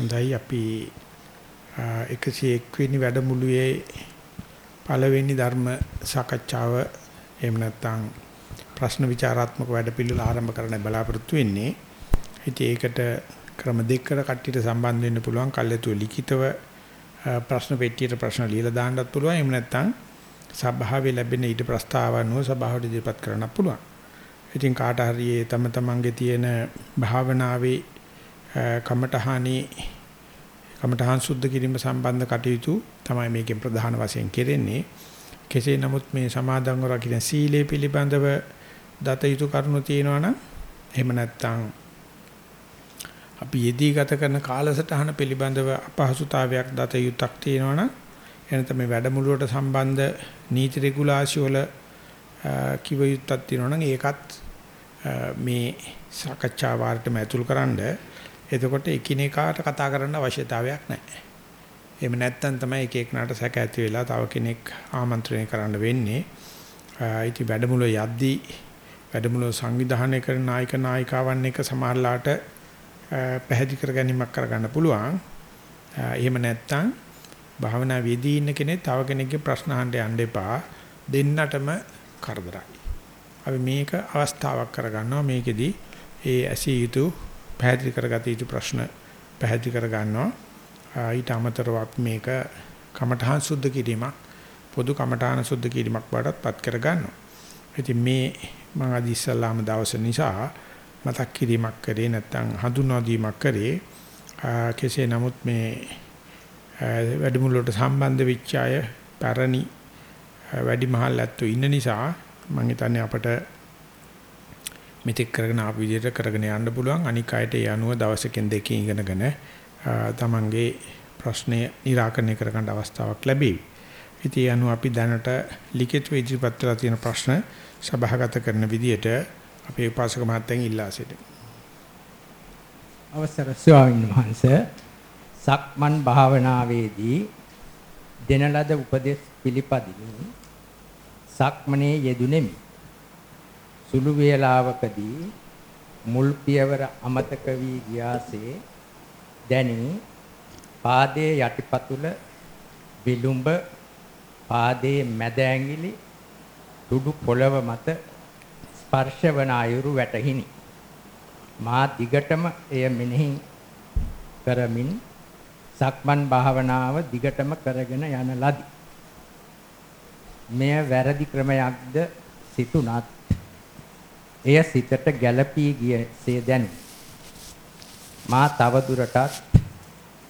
හොඳයි අපි 101 වෙනි වැඩමුළුවේ පළවෙනි ධර්ම සාකච්ඡාව එහෙම නැත්නම් ප්‍රශ්න විචාරාත්මක වැඩපිළිවෙල ආරම්භ කරන්න බලාපොරොත්තු වෙන්නේ. ඉතින් ඒකට ක්‍රම දෙකකට කට්ටියට සම්බන්ධ වෙන්න පුළුවන්. කල්යතු ලිඛිතව ප්‍රශ්න පෙට්ටියට ප්‍රශ්න ලියලා දාන්නත් පුළුවන්. එහෙම නැත්නම් සභාවේ ලැබෙන ඊට ප්‍රස්තාව අනුව සභාවට ඉදිරිපත් කරන්නත් පුළුවන්. ඉතින් කාට හරි තම තමන්ගේ තියෙන භාවනාවේ කමඨහානි කමඨහන් සුද්ධ කිරීම සම්බන්ධ කටයුතු තමයි මේකෙන් ප්‍රධාන වශයෙන් කෙරෙන්නේ. කෙසේ නමුත් මේ සමාදන්ව රකින්න සීලය පිළිබඳව දත යුතු කරුණු තියෙනවා නම් එහෙම නැත්නම් අපි යෙදී ගත කරන කාලසටහන පිළිබඳව අපහසුතාවයක් දත යුත්තක් තියෙනවා නම් එනත මේ වැඩමුළුවට සම්බන්ධ නීති රෙගුලාසි වල කිව යුත්තක් තියෙනවා නම් ඒකත් මේ සාකච්ඡා වාරයටම ඇතුල් කරන්න එතකොට එකිනෙකාට කතා කරන්න අවශ්‍යතාවයක් නැහැ. එහෙම නැත්නම් තමයි එක එකනට සැක ඇති වෙලා තව කෙනෙක් ආමන්ත්‍රණය කරන්න වෙන්නේ. ඉති වැඩමුළු යද්දී වැඩමුළු සංවිධානය කරන නායක නායිකාවන් එක සමහරලාට පැහැදිලි කර ගැනීමක් කරගන්න පුළුවන්. එහෙම නැත්නම් භාවනා වේදී ඉන්න කෙනෙක් තව කෙනෙක්ගේ ප්‍රශ්න අහන්න යන්න එපා. දෙන්නටම කරදරයි. අපි මේක අවස්ථාවක් කරගන්නවා මේකෙදි ඒ ඇසිය යුතු පැහැදිලි කරගත යුතු ප්‍රශ්න පැහැදිලි කරගන්නවා. ඊට අමතරව අපි මේක කමඨහං සුද්ධ කිරීමක් පොදු කමඨාන සුද්ධ කිරීමක් බාටත් පත් කරගන්නවා. ඉතින් මේ මම අද ඉස්සල්ලාම දවස නිසා මතක් කිරීමක් කරේ නැත්නම් හඳුන්වා දීමක් කරේ කෙසේ නමුත් මේ වැඩමුළුවට සම්බන්ධ වෙච්ච අය පැරණි වැඩිමහල් ඇත්තෝ ඉන්න නිසා මම හිතන්නේ අපට මෙතෙක් කරගෙන ආපු විදිහට කරගෙන යන්න පුළුවන් අනික් අයට ඒ අනුව දවසකින් දෙකකින් ඉගෙනගෙන තමන්ගේ ප්‍රශ්නය निराකරණය කරගන්න අවස්ථාවක් ලැබෙයි. ඉතින් ඒ අනුව අපි දැනට ලිඛිතව ඉදිරිපත් කරලා තියෙන ප්‍රශ්න සභාගත කරන විදිහට අපේ උපාසක මහත්තයන් ඉල්ලා සිටිමු. අවසර ස්වාමීන් වහන්සේ සක්මන් භාවනාවේදී දෙන ලද උපදෙස් පිළිපදිමින් සක්මනේ යෙදුණෙමි. සුළු වේලාවකදී මුල් පියවර අමතක වී ගියාසේ දැනි පාදයේ යටිපතුල විලුඹ පාදයේ මැද ඇඟිලි තුඩු පොළව මත ස්පර්ශ වන අයුරු වැටහිනි. මා දිගටම එය මෙනෙහි කරමින් සක්මන් භාවනාව දිගටම කරගෙන යන ලදී. මෙය වැරදි ක්‍රමයක්ද සිතුනත් එය සිතට ගැළපී ගියසේ දැනේ. මා තව දුරටත්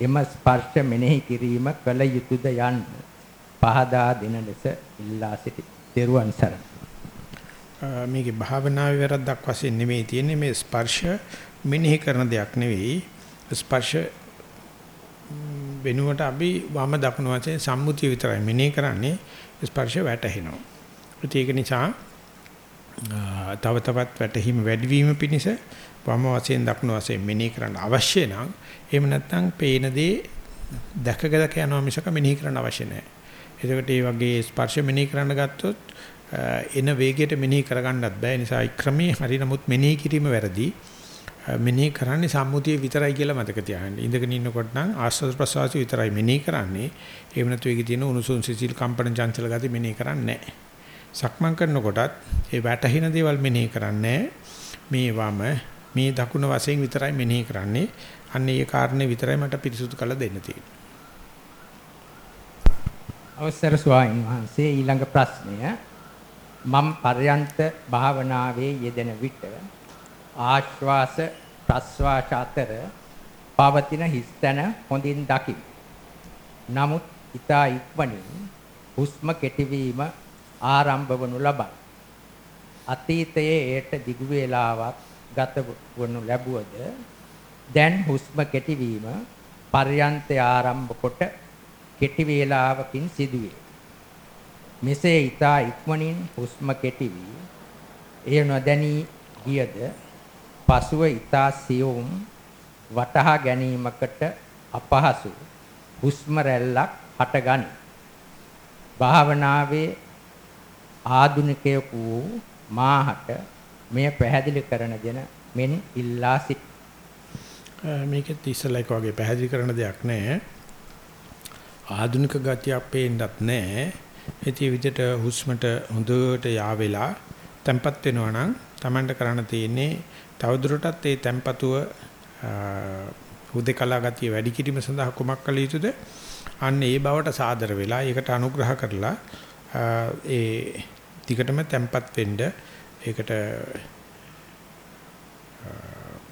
එම ස්පර්ශ මෙනෙහි කිරීම කළ යුතුයද යන්න පහදා දෙන ලෙස ඉල්ලා සිටි. ත්වන් සරණ. මේකේ භාවනාවේ වැරද්දක් වශයෙන් නෙමෙයි තියෙන්නේ මේ ස්පර්ශ මෙනෙහි කරන දෙයක් නෙවෙයි ස්පර්ශ වෙනුවට අපි වම දකුණු වශයෙන් සම්මුතිය විතරයි මෙනෙහි කරන්නේ ස්පර්ශ වැටහෙනවා. ඒක නිසා තව තවත් වැටහීම වැඩිවීම පිණිස වම වශයෙන් දකුණු වශයෙන් මෙනෙහි කරන්න අවශ්‍ය නම් එහෙම නැත්නම් පේන දේ දැකගලක යනවා මිසක මෙනෙහි කරන්න අවශ්‍ය නැහැ. එතකොට මේ වගේ ස්පර්ශ මෙනෙහි කරන්න ගත්තොත් එන වේගයට මෙනෙහි කරගන්නත් බෑ. නිසා ක්‍රමයේ හරි නමුත් මෙනෙහි කිරීම වැරදි. මෙනෙහි කරන්නේ සම්මුතිය විතරයි කියලා මතක තියාගන්න. ඉඳගෙන ඉන්නකොට නම් ආස්වාද ප්‍රසවාස විතරයි මෙනෙහි කරන්නේ. එහෙම නැතු ඒකේ තියෙන උණුසුම් සිසිල් කම්පන චංචල ගති මෙනෙහි කරන්නේ නැහැ. සක්මන් කරනකොටත් ඒ වැටහින දේවල් මෙනෙහි කරන්නේ මේ වම මේ දකුණ වශයෙන් විතරයි මෙනෙහි කරන්නේ. අන්න ඒ කාරණේ විතරයි මට පිරිසුදු කළ දෙන්න තියෙන්නේ. අවසර ස්වාමීන් වහන්සේ ඊළඟ ප්‍රශ්නය මම් පර්යන්ත භාවනාවේ යෙදෙන විට ආශ්වාස ප්‍රශ්වාස අතර පවතින හිස්තන හොඳින් දකිමි. නමුත් ඊතා ඉක්මනින් හුස්ම කෙටිවීම ආරම්භ වනු ලබයි. අතීතයේ ඒට දිගු වේලාවක් ගත වනු ලැබුවද දැන් හුස්ම කෙටිවීම පර්යන්තය ආරම්භ කොට කෙටි වේලාවකින් සිදුවේ. මෙසේ ඊතා ඉක්මනින් හුස්ම කෙටි වී එය නොදැනී ගියද පසුව ඊතා සියුම් වටහා ගැනීමකට අපහසු හුස්ම රැල්ලක් හටගනි. භාවනාවේ ආධුනිකයෙකු මාහට මෙය පැහැදිලි කරන දෙන මෙන් ඉල්ලා සිට. මේකෙත් ඉස්සලා එක වගේ පැහැදිලි කරන දෙයක් නැහැ. ආධුනික ගතියක් පේන්නත් නැහැ. ඒටි විදිහට හුස්මට හොඳට යාවෙලා tempat වෙනවා නම් Tamanට කරන්න තියෙන්නේ තවදුරටත් ඒ tempatuව හුදේකලා ගතිය වැඩි කිරීම සඳහා කුමක් කළ යුතුද? අන්න ඒ බවට සාදර වෙලා ඒකට අනුග්‍රහ කරලා ඒ ටිකටම tempat වෙන්න ඒකට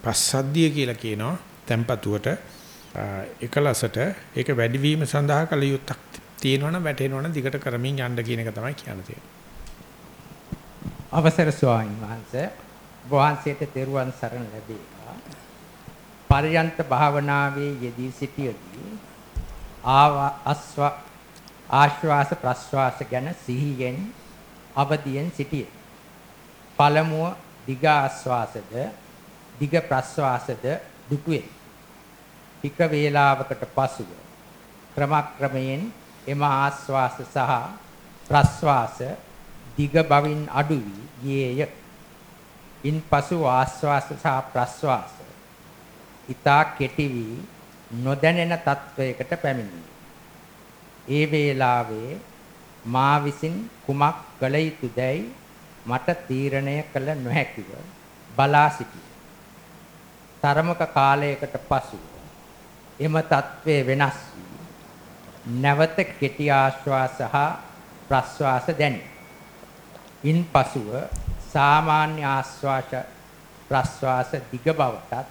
පස්සද්ධිය කියලා කියනවා tempatuවට එකලසට ඒක වැඩිවීම සඳහා කළ යුත්තක් තියෙනවනම් වැටෙනවනම් දිගට කරමින් යන්න කියන එක තමයි කියන්නේ. අවසර ස්වාමීන් වහන්සේ වහන්සේට තෙරුවන් සරණ ලැබේවා. පරියන්ත භාවනාවේ යෙදී සිටියදී ආස්ව ආශ්වාස ප්‍රශ්වාස ගැන සිහියෙන් අවදියෙන් සිටිය. පළමුව දිග ආශ්වාසද දිග ප්‍රශ්වාසද දුටුවේ. ටික වේලාවකට පසුව ක්‍රමක්‍රමයෙන් එම ආශ්වාස සහ ප්‍රශ්වාස දිග බවින් අඩු වී ගියේය. ඉන්පසු ආශ්වාස සහ ප්‍රශ්වාස ඊතා කෙටි වී නොදැනෙන තත්වයකට පැමිණියේ. ඒ වේලාවේ මා විසින් කුමක් කළ යුතුදැයි මට තීරණය කළ නොහැකිව බලා සිටියේ. තරමක කාලයකට පසුව එම తත්වයේ වෙනස් වී නැවත කෙටි ආශ්වාස හා ප්‍රශ්වාස දැනේ. ඉන්පසුව සාමාන්‍ය ආශ්වාස ප්‍රශ්වාස දිග බවටත්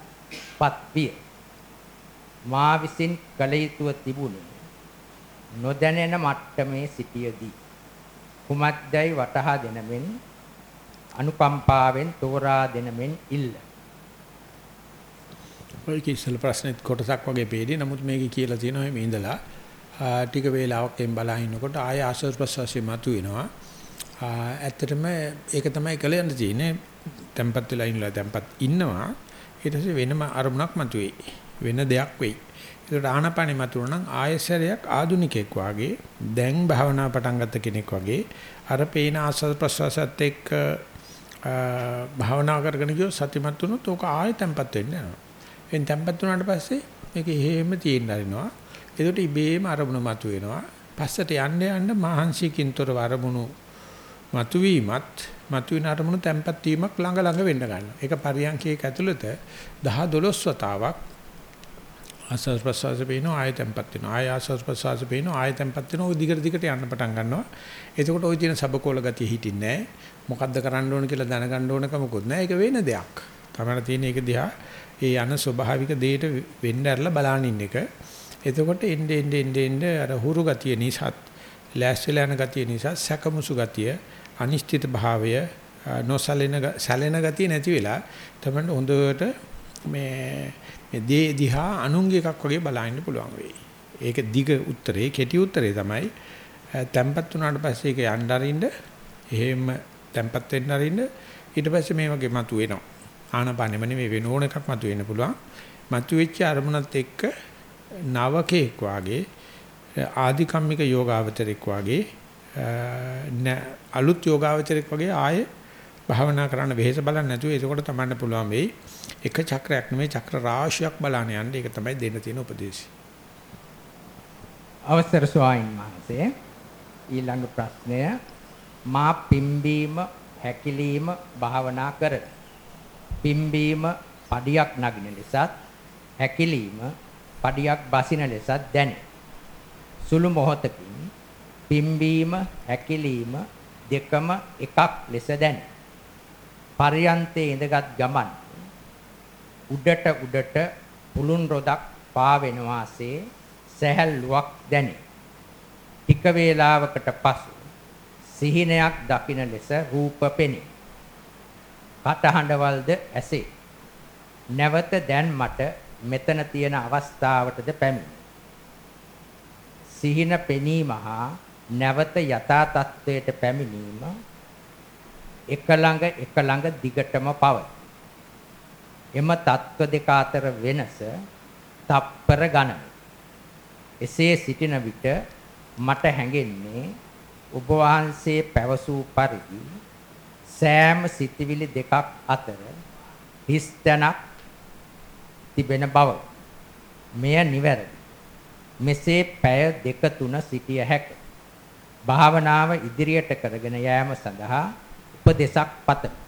පත්විය. මා විසින් කළ යුතුව තිබුණේ නොදැනෙන මට්ටමේ සිටියදී කුමක්දයි වටහා දෙනමෙන් අනුකම්පාවෙන් තෝරා දෙනමෙන් ඉල්ල. ඔය කිසිල ප්‍රශ්නෙත් කොටසක් වගේ පේදී නමුත් මේකේ කියලා තියෙනවා මේ ඉඳලා ටික වේලාවක් එම් බලා ඉන්නකොට ආය ආශ්වාස ප්‍රශ්වාසය මතුවෙනවා. ඇත්තටම ඒක තමයි කළ යන්න තියෙන්නේ. tempat වෙලා ඉන්නලා tempat ඉන්නවා. ඊට පස්සේ වෙනම අරමුණක් මතුවේ. වෙන දෙයක් වෙයි. ඒකට ආනපනෙ මතුවන නම් ආයසරයක් ආදුනිකෙක් වාගේ දැන් භාවනා පටන් ගත්ත කෙනෙක් වගේ අර පේන ආස්වාද ප්‍රසවාසත් එක්ක භාවනා කරගෙන ගියොත් සතිමත් වුණොත් ඕක ආයෙ tempat වෙන්න යනවා. එන් tempat වුණාට පස්සේ මේක එහෙම තියෙන්න අරිනවා. ඒකට ඉබේම අරමුණ මතුවෙනවා. පස්සට යන්න යන්න මහන්සියකින්තර අරමුණු මතුවීමත් මතුවෙන අරමුණු තැම්පත් වීමක් ළඟ ළඟ වෙන්න ගන්නවා. ඒක පරියන්කේක ඇතුළත 10 12 වතාවක් ආස්වාස් ප්‍රසවාස පේනවා ආය තැම්පත් වෙනවා. ආය ආස්වාස් ප්‍රසවාස පේනවා ආය තැම්පත් වෙනවා. ඔය දිගට දිගට යන්න පටන් ගන්නවා. එතකොට ওই තියෙන සබකෝල ගතිය හිටින්නේ නැහැ. මොකද්ද කරන්න ඕන කියලා දැනගන්න ඕන කමකුත් නැහැ. ඒක වෙන දෙයක්. තමයි තියෙන එක දිහා ඒ යන ස්වභාවික දෙයට වෙන්න ඇරලා බලන ඉන්න එක. එතකොට එnde ende ende ende අර හුරු ගතිය නිසාත් ලෑස්තිලා යන ගතිය නිසා සැකමුසු ගතිය අනිශ්චිත භාවය නොසලෙන සැලෙන ගතිය නැති වෙලා තමයි හොඳට මේ මේ දේ දිහා අනුන්ගේ එකක් වගේ බලන්න පුළුවන් වෙයි. ඒක දිග උත්තරේ කෙටි උත්තරේ තමයි තැම්පත් වුණාට පස්සේ ඒක යන්න අරින්න එහෙම තැම්පත් වෙන්න අරින්න ඊට පස්සේ මේ වගේ මතුවෙනවා. ආනපානෙම නෙමෙයි වෙන ඕන එකක් මතුවෙන්න පුළුවන්. මතුවෙච්ච අරමුණත් එක්ක නවකෙක් වාගේ ආධිකම්මික යෝගාවචරෙක් වාගේ අලුත් යෝගාවචරෙක් වගේ ආයේ භාවනා කරන්න වෙහෙස බලන්න නැතුව එතකොට තමන්න පුළුවන් වෙයි එක චක්‍රයක් නෙමෙයි චක්‍ර රාශියක් බලන්න යන්න ඒක තමයි දෙන්න තියෙන උපදේශය. අවසර ස්වාමීන් වහන්සේ ඊළඟ ප්‍රශ්නය මා පිම්බීම හැකිලිම භාවනා කර පිම්බීම පඩියක් නගින ලෙසත් හැකිලිම පඩියක් බසින ලෙසත් දැනේ. සුළු මොහොතකින් පිම්බීම හැකිලිම දෙකම එකක් ලෙස දැන. පරියන්තේ ඉඳගත් ගමන් උඩට උඩට පුළුන් රොදක් පාවෙන වාසේ සැහැල්ලුවක් දැනේ. ටික වේලාවකට පසු සිහිනයක් දකින ලෙස රූප පෙනේ. කටහඬවල්ද ඇසේ. නැවත දැන් මට මෙතන තියෙන අවස්ථාවටද පැමිණි. සිහින පෙනීම හා නැවත යථා තත්වයට පැමිණීම එක ළඟ එක ළඟ දිගටම පවතී. එම තත්ව දෙක අතර වෙනස තප්පර ගණන. එසේ සිටින විට මට හැඟෙන්නේ ඔබ වහන්සේ පැවසූ පරිදි සෑම සිතිවිලි දෙකක් අතර හිස්තැනක් තිබෙන බව. මෙය නිවැරදි. මෙසේ පැය දෙක තුන සිටිය හැක. භාවනාව ඉදිරියට කරගෙන යාම සඳහා උපදේශක් පතමි.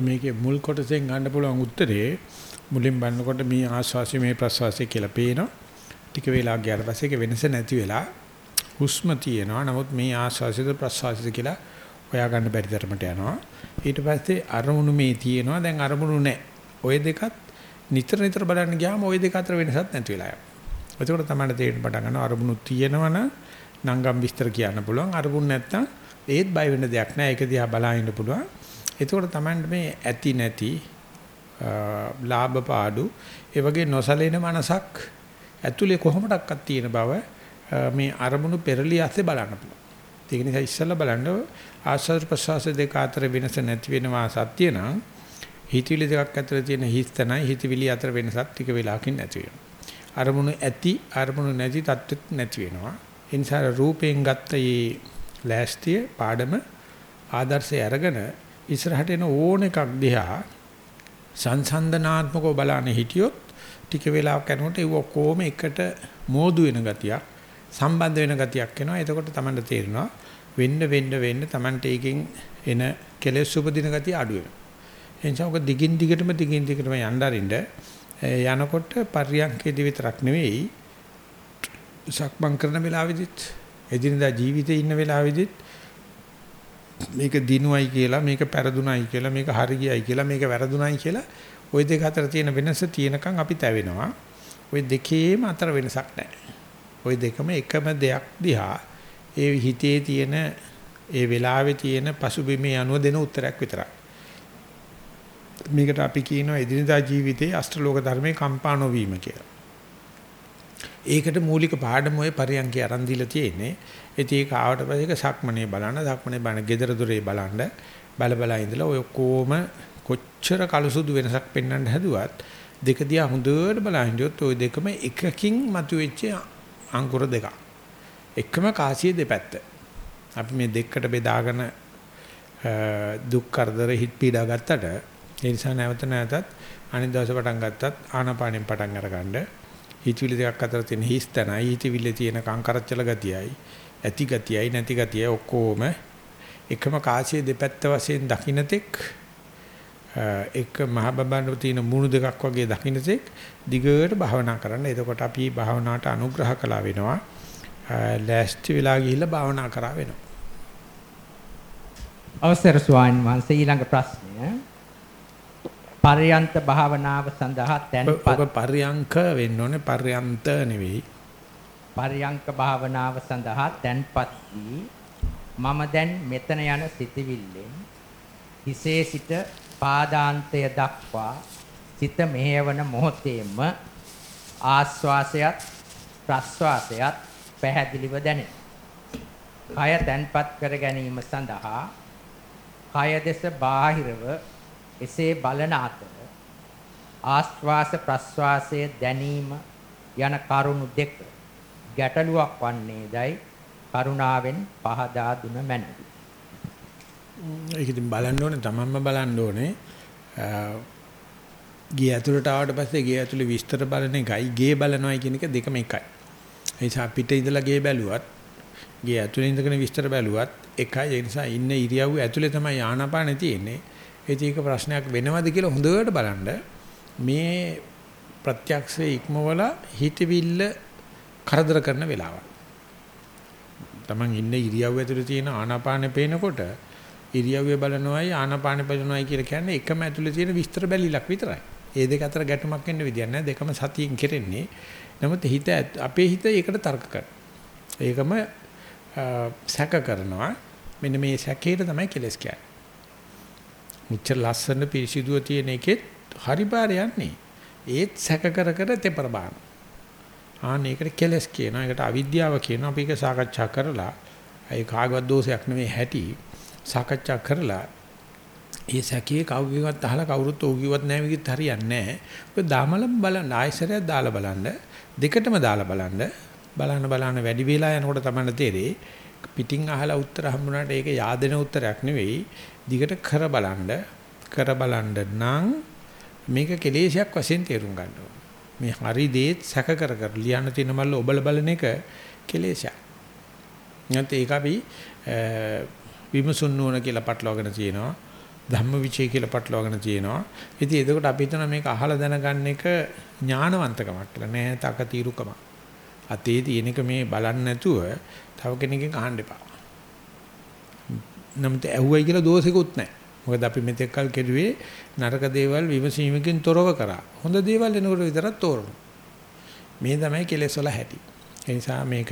මේකේ මුල් කොටසෙන් ගන්න පුළුවන් උත්තරේ මුලින් බලනකොට මේ ආස්වාසි මේ ප්‍රස්වාසය කියලා පේනවා. ටික වෙලා ගියාට පස්සේ ඒක වෙනස නැති වෙලා හුස්ම තියෙනවා. නමුත් මේ ආස්වාසිත ප්‍රස්වාසිත කියලා හොයාගන්න බැරි තරමට යනවා. ඊට පස්සේ අරමුණු මේ තියෙනවා. දැන් අරමුණු නැහැ. ওই දෙකත් නිතර නිතර බලන්න ගියාම ওই දෙක අතර වෙනසක් නැති වෙලා යනවා. එතකොට තමයි තේරෙන්න පටන් ගන්නවා අරමුණු තියෙනවනම් නංගම් විස්තර කියන්න පුළුවන්. අරමුණු නැත්තම් ඒත් බය වෙන්න දෙයක් නැහැ. ඒක දිහා බලන්න පුළුවන්. එතකොට තමයි මේ ඇති නැති ලාභ පාඩු ඒ වගේ නොසලෙන මනසක් ඇතුලේ කොහොමඩක්වත් තියෙන බව මේ අරමුණු පෙරලිය ඇස්සේ බලන්න පුළුවන්. ඒක නිසා ඉස්සෙල්ලා බලන්න ආස්වාද ප්‍රසවාස දෙක අතර වෙනස නැති වෙනවා සත්‍ය නම් හිතවිලි දෙකක් අතර තියෙන හිස්තනයි හිතවිලි අතර වෙනසක් ටික වෙලාවකින් නැති වෙනවා. අරමුණු ඇති අරමුණු නැති තත්ත්වෙත් නැති වෙනවා. ඒ නිසා රූපයෙන් ගත්ත මේ ලෑස්තිය පාඩම ආදර්ශය අරගෙන ඉස්සරහට එන ඕන එකක් දිහා සංසන්දනාත්මකව බලන්නේ හිටියොත් ටික වෙලාවක් යනකොට ඒ ඔක්කොම එකට මෝදු වෙන ගතියක් සම්බන්ධ වෙන ගතියක් එනවා. එතකොට Tamanට තේරෙනවා වෙන්න වෙන්න වෙන්න Tamanට ඒකෙන් එන කෙලෙස් උපදින ගතිය අඩු වෙනවා. එනිසා ඔක දිගින් දිගටම දිගින් දිගටම යන්න අරින්න යනකොට පර්යංකේදී විතරක් නෙවෙයි සක්මන් කරන වෙලාවෙදිත් එදිනදා ජීවිතේ ඉන්න වෙලාවෙදිත් මේක දිනුවයි කියලා මේක පෙරදුනයි කියලා මේක හරි ගියයි කියලා මේක වැරදුනයි කියලා ওই දෙක අතර තියෙන වෙනස තියෙනකන් අපි තැවෙනවා. ওই දෙකේම අතර වෙනසක් නැහැ. ওই දෙකම එකම දෙයක් දිහා ඒ හිතේ තියෙන ඒ වෙලාවේ තියෙන පසුබිමේ අනුව දෙන උත්තරයක් විතරයි. මේකට අපි කියනවා එදිනදා ජීවිතයේ අෂ්ටලෝක ධර්මයේ කම්පා නොවීම කියලා. ඒකට මූලික පාඩම ඔය පරියන්කේ අරන් දීලා තියෙන්නේ. ඉතින් ඒක ආවට පස්සේ ඒක සක්මනේ බලන්න, සක්මනේ බලන gedara dore බලන්න, බල බල ඉඳලා ඔය කොම කොච්චර කලසුදු වෙනසක් පෙන්වන්න හැදුවත් දෙක දිහා හොඳට බලහින්දියොත් ওই දෙකම එකකින් මතුවෙච්ච අංකුර දෙකක්. එකම කාසිය දෙපැත්ත. අපි මේ දෙකට බෙදාගෙන දුක් කරදර හිත් පීඩා ගත්තට ඒ නිසා නැවත නැවතත් අනිත් දවසේ පටන් ගත්තත් ආනාපානෙන් පටන් අරගන්න හිතවිලි දෙකක් අතර තියෙන හිස් තැනයි හිතවිලි තියෙන කංකරච්චල ගතියයි ඇති ගතියයි නැති ගතියයි ඔක්කොම එකම කාසිය දෙපැත්ත වශයෙන් දකින්නතෙක් එක මහ බබන්න තියෙන මුණු දෙකක් වගේ දකින්නතෙක් දිගට භාවනා කරන්න. එතකොට අපි භාවනාවට අනුග්‍රහ කළා වෙනවා. ලෑස්ති වෙලා ගිහිල්ලා භාවනා කරා වෙනවා. අවසර ස්වාමීන් වහන්සේ ඊළඟ ප්‍රශ්නය පර්යන්ත භාවනාව සඳහා තැන්පත් ඔක පර්යංක වෙන්න ඕනේ පර්යන්ත නෙවෙයි. පර්යංක භාවනාව සඳහා තැන්පත් වී මම දැන් මෙතන යන සිතවිල්ලෙන් හිසේ සිට පාදාන්තය දක්වා සිත මෙහෙයවන මොහොතේම ආස්වාසයත් ප්‍රස්වාසයත් පැහැදිලිව දැනේ. කය තැන්පත් කර ගැනීම සඳහා කය දෙස බාහිරව එසේ බලන අතර ආස්වාස ප්‍රස්වාසයේ දැනීම යන කරුණු දෙක ගැටලුවක් වන්නේදයි කරුණාවෙන් පහදා දුන මැනවි. ඒක ඉතින් බලන්න ඕනේ තමන්ම බලන්න ඕනේ. ගේ ඇතුළට ආවට පස්සේ ගේ ඇතුළේ විස්තර බලන එකයි ගේ බලනවයි කියන එක දෙකම එකයි. ඒ නිසා පිට ඉඳලා ගේ බැලුවත් ගේ ඇතුළේ ඉඳගෙන විස්තර බැලුවත් එකයි. ඒ නිසා ඉන්න ඉරියව්ව ඇතුළේ තමයි ආනාපානෙ තියෙන්නේ. ඒක ප්‍රශ්නයක් වෙනවද කියලා හොඳට බලන්න මේ ප්‍රත්‍යක්ෂයේ ඉක්මවල හිතවිල්ල කරදර කරන වෙලාවක්. Taman ඉන්න ඉරියව්ව ඇතුලේ තියෙන ආනාපානෙ පේනකොට ඉරියව්වේ බලනවායි ආනාපානෙ බලනවායි කියලා කියන්නේ එකම ඇතුලේ තියෙන විස්තර බැලිලක් විතරයි. ඒ දෙක අතර ගැටුමක් වෙන්න විදියක් නැහැ. දෙකම සතියෙන් කෙරෙන්නේ. නමුත් හිත අපේ හිත ඒකට තර්ක කරනවා. ඒකම සැක කරනවා. මෙන්න මේ සැකේට තමයි කෙලස් කියන්නේ. මෙච්චර ලස්සන පිරිසිදුව තියෙන එකෙත් හරි පාර යන්නේ. ඒත් සැක කර කර තෙපර බාන. ආන්න ඒකට කෙලස් කියනවා. ඒකට අවිද්‍යාව කියනවා. අපි ඒක සාකච්ඡා කරලා ඒ කාගවත් දෝෂයක් නෙමෙයි හැටි සාකච්ඡා කරලා ඒ සැකේ කවුරුවත් අහලා කවුරුත් ඕකියවත් නැහැ විදිහට හරියන්නේ නැහැ. ඔය දාමල බලන්න ආයසරයක් දාලා බලන්න දෙකටම දාලා බලන්න බලන්න බලන්න වැඩි වෙලා යනකොට තමයි තේරෙන්නේ පිටින් අහලා උත්තර හම්බුනාට ඒක yaadena උත්තරයක් නෙවෙයි දිගට කර බලන්න කර බලන්න නම් මේක කෙලේශයක් වශයෙන් තේරුම් ගන්න ඕනේ. මේ හරි දේත් සැක කර කර ලියන්න තියෙන මල්ල ඔබල බලන එක කෙලේශයක්. නැත්නම් ඒක අපි විමසුන් නුවණ කියලා පටලවාගෙන තියෙනවා. ධම්මවිචය කියලා පටලවාගෙන තියෙනවා. ඉතින් එතකොට අපි හිතන මේක අහලා දැනගන්න එක ඥානවන්තකමක් කියලා නෑ තකතිරුකම. අතේ තියෙන එක මේ බලන්නේ නැතුව තව කෙනෙක්ගෙන් අහන්න එපා. නමුත් ඇහුවයි කියලා දෝෂෙකුත් නැහැ. මොකද අපි මෙතෙක් කල් කෙරුවේ නරක දේවල් විමසීමකින් තොරව කරා. හොඳ දේවල් එනකොට විතරක් තෝරනවා. මේ තමයි කෙලෙස් වල හැටි. ඒ නිසා මේක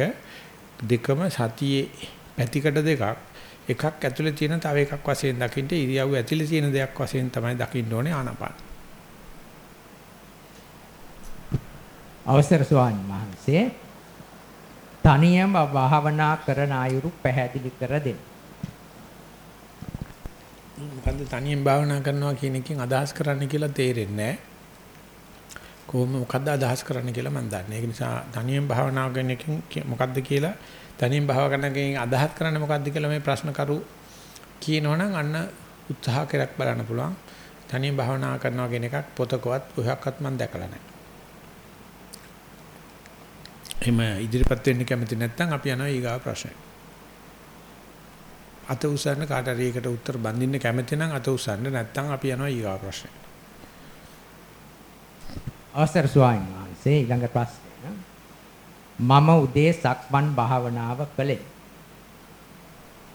දෙකම සතියේ පැතිකඩ දෙකක් එකක් ඇතුලේ තියෙන තව එකක් වශයෙන් දකින්න ඉරියව් ඇතුලේ තියෙන දෙයක් වශයෙන් තමයි දකින්න ඕනේ ආනාපාන. අවසර ස්වාමීන් වහන්සේ තනියම භාවනා කරන අයුරු පැහැදිලි කර දෙන්න. මොකද්ද තනියෙන් භාවනා කරනවා කියන එකෙන් අදහස් කරන්න කියලා තේරෙන්නේ නැහැ. කොහොම මොකද්ද අදහස් කරන්න කියලා මම දන්නේ. ඒක නිසා තනියෙන් භාවනා කරන එකෙන් මොකද්ද කියලා තනියෙන් භාව කරන එකෙන් අදහස් කරන්නේ මොකද්ද කියලා මේ ප්‍රශ්න කරු කියනවනම් අන්න උත්සාහ කරක් බලන්න පුළුවන්. තනියෙන් භාවනා කරනවා කියන එකක් පොතකවත් කොහොක්වත් මම දැකලා නැහැ. එහෙම ඉදිරිපත් වෙන්න කැමති නැත්නම් අපි යනවා ඊගාව ප්‍රශ්නයට. අත උසන්න කාට හරි ඒකට උත්තර බඳින්න කැමති නම් අත උසන්න නැත්නම් අපි යනවා ඊගා ප්‍රශ්නෙට. අවසර ස්වාමීන් වහන්සේ ඊළඟ ප්‍රශ්නය. මම උදේ සක්මන් භාවනාව කළේ.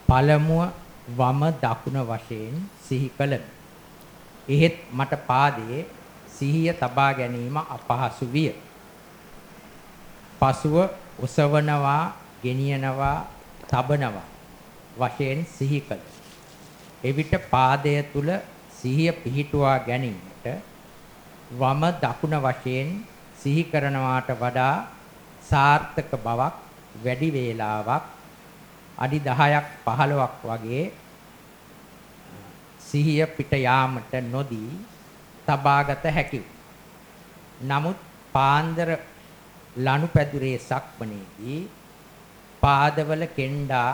පළමුව වම දකුණ වශයෙන් සිහි කළෙමි. එහෙත් මට පාදයේ සිහිය තබා ගැනීම අපහසු විය. පසුව ඔසවනවා, ගෙනියනවා, තබනවා වශයෙන් සිහි කළ. එවිට පාදය තුල සිහිය පිහිටුවා ගැනීමට වම දකුණ වශයෙන් සිහි කරනවාට වඩා සාර්ථක බවක් වැඩි වේලාවක් අඩි 10ක් 15ක් වගේ සිහිය පිට යාමට නොදී තබාගත හැකිය. නමුත් පාන්දර ලනුපැදුරේ සක්මනේදී පාදවල කෙන්ඩා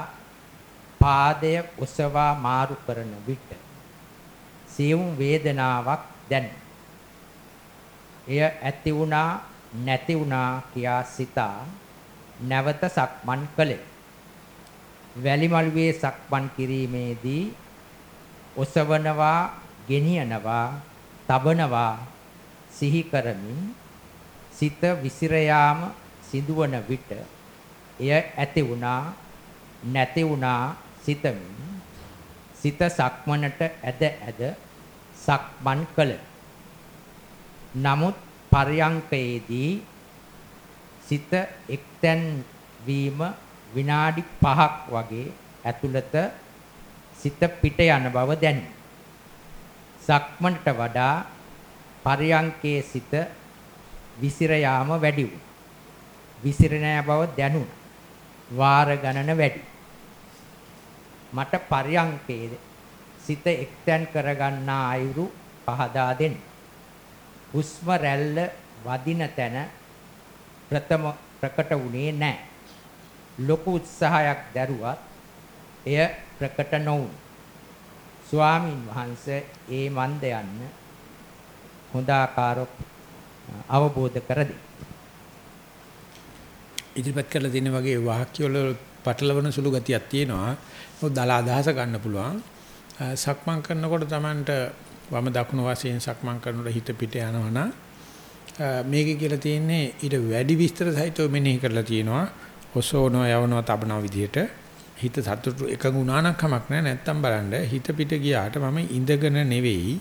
පාදය ඔසවා මාරු කරන විට සියුම් වේදනාවක් දැනේ. එය ඇති වුණා නැති වුණා කියා සිතා නැවත සක්මන් කළේ. වැලිමලුවේ සක්මන් කිරීමේදී ඔසවනවා, ගෙනියනවා, තබනවා සිහි කරමින් සිත විසිර යාම සිදුවන විට එය ඇති වුණා නැති වුණා සිතමින් සිත සක්මනට ඇද ඇද සක්මන් කළ. නමුත් පර්යංකයේදී සිත එක්තැන් වීම විනාඩි 5ක් වගේ ඇතුළත සිත පිට යන බව දැනේ. සක්මනට වඩා පර්යංකයේ සිත විසිර යාම වැඩි වුණා. විසිරණ බව දැනුණා. වාර ගණන වැඩි. මට පරියංකේ සිත එක්තැන් කරගන්නා අයුරු පහදා දෙන්න. හුස්ම රැල්ල වදින තැන ප්‍රථම ප්‍රකට වුණේ නැහැ. ලොකු උත්සාහයක් දැරුවත් එය ප්‍රකට නොවුන. ස්වාමින් වහන්සේ ඒ මන්ද යන්න හොඳ ආකාරව අවබෝධ කර දෙයි. ඉදිරිපත් කළ දෙන වගේ වාක්‍ය වල පටලවන සුළු ගතියක් තියෙනවා. මොකද දල අදහස ගන්න පුළුවන්. සක්මන් කරනකොට Tamanට වම දකුණු වශයෙන් සක්මන් කරනකොට හිත පිට යනවනම් මේකේ කියලා තියෙන්නේ ඊට වැඩි විස්තර සහිතව මෙනෙහි කරලා තියෙනවා. ඔසෝනෝ යවනවා තබනවා විදිහට හිත සතුටු එකඟුණා නම් කමක් නැහැ නැත්තම් බලන්න හිත පිට ගියාට මම ඉඳගෙන නෙවෙයි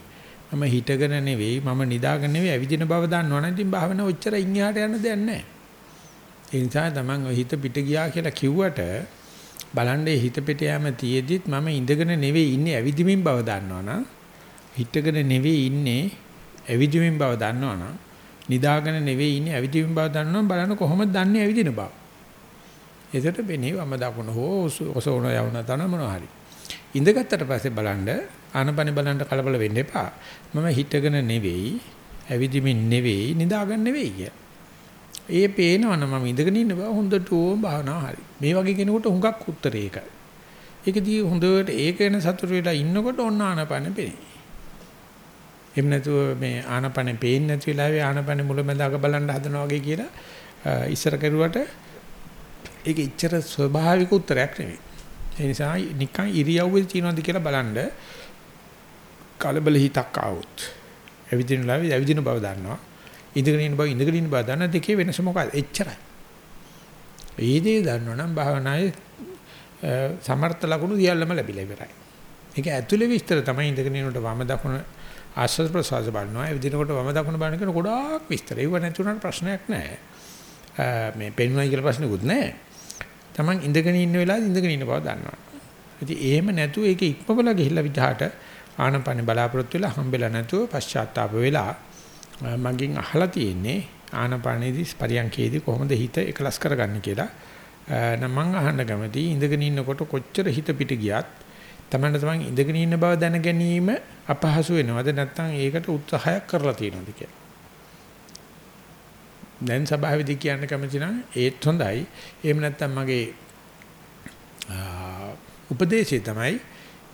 මම හිටගෙන නෙවෙයි මම නිදාගෙන නෙවෙයි ඇවිදින බව දන්නවනම් ඉතින් භාවන ඔච්චර ඉන්හිහාට යන්න දෙයක් නැහැ. ඒ නිසා තමන් හිත පිට ගියා කියලා කිව්වට බලන්නේ හිත පිට යෑම තියේදිත් මම ඉඳගෙන නෙවෙයි ඉන්නේ ඇවිදිමින් බව දන්නවනම් හිටගෙන නෙවෙයි ඉන්නේ ඇවිදිමින් බව දන්නවනම් නිදාගෙන නෙවෙයි ඉන්නේ ඇවිදිමින් බව දන්නවනම් බලන්න කොහොමද දන්නේ ඇවිදින බව. එතකොට වෙන්නේ වම දකුණ හෝ ඔසවන යවන තන මොනවා හරි. ඉඳගත්තට පස්සේ බලන්න ආනපන බලන්න කලබල වෙන්න එපා. මම හිටගෙන නෙවෙයි ඇවිදිමින් නෙවෙයි නිදාගෙන නෙවෙයි කියලා. ඒ පේනවනම් මම ඉඳගෙන ඉන්න බව හොඳට ඕම් භාවනාව හරි. මේ වගේ කෙනෙකුට හුඟක් උත්තරේ ඒකයි. ඒකදී හොඳට ඒක වෙන සතුට වෙලා ඉන්නකොට ඔන්න ආනපන පෙනේ. එහෙම නැතුව මේ ආනපනේ පේන්නේ නැති වෙලාවේ ආනපනේ මුලැමැදාක බලන්න හදනවා වගේ කියලා ඉස්සර කරුවට ඒක ඉච්ඡර ස්වභාවික උත්තරයක් නෙවෙයි. ඒ නිසා නිකන් ඉරියව්වේ තියනවාද කියලා බලන්න කලබල හිතක් ආවොත්. ඇවිදින ලාවේ ඇවිදින බව දන්නවා. ඉඳගෙන ඉන්න බව ඉඳගෙන ඉන්න බව දන්න දෙකේ වෙනස මොකක්ද? එච්චරයි. ඒ දේ දන්නවනම් භාවනායේ සමර්ථ ලකුණු සියල්ලම ලැබිලා ඉවරයි. ඒක ඇතුලේ විස්තර තමයි ඉඳගෙන ඉන්නකොට වම දකුණ ආස්වාද ප්‍රසවාස බලනවා. එවිදිනකොට වම දකුණ බලන කෙනා ගොඩාක් විස්තර. ඒව නැති උනට ප්‍රශ්නයක් නැහැ. මේ පෙන්වයි කියලා ප්‍රශ්නකුත් නැහැ. Taman ඉඳගෙන ඉන්න වෙලාවේ ඉඳගෙන ඉන්න බව දන්නවා. ඉතින් එහෙම නැතුව ඒක ඉක්මවල ගිහිල්ලා විදහාට ආනපන බලාපොරොත්තු වෙලා හම්බෙලා නැතුව පශ්චාත්තාප වෙලා මගෙන් අහලා තියෙන්නේ ආනපනේදී පරියන්කේදී කොහොමද හිත එකලස් කරගන්නේ කියලා. නම් මං අහන්න කැමති ඉඳගෙන ඉන්නකොට කොච්චර හිත පිට ගියත් තමන්න තමන් ඉඳගෙන ඉන්න බව දැන ගැනීම අපහසු වෙනවද නැත්නම් ඒකට උත්සාහයක් කරලා තියෙනවද කියලා. දැන් සභාවේදී කියන්න කැමති නම් ඒත් හොඳයි. එහෙම නැත්නම් මගේ උපදේශය තමයි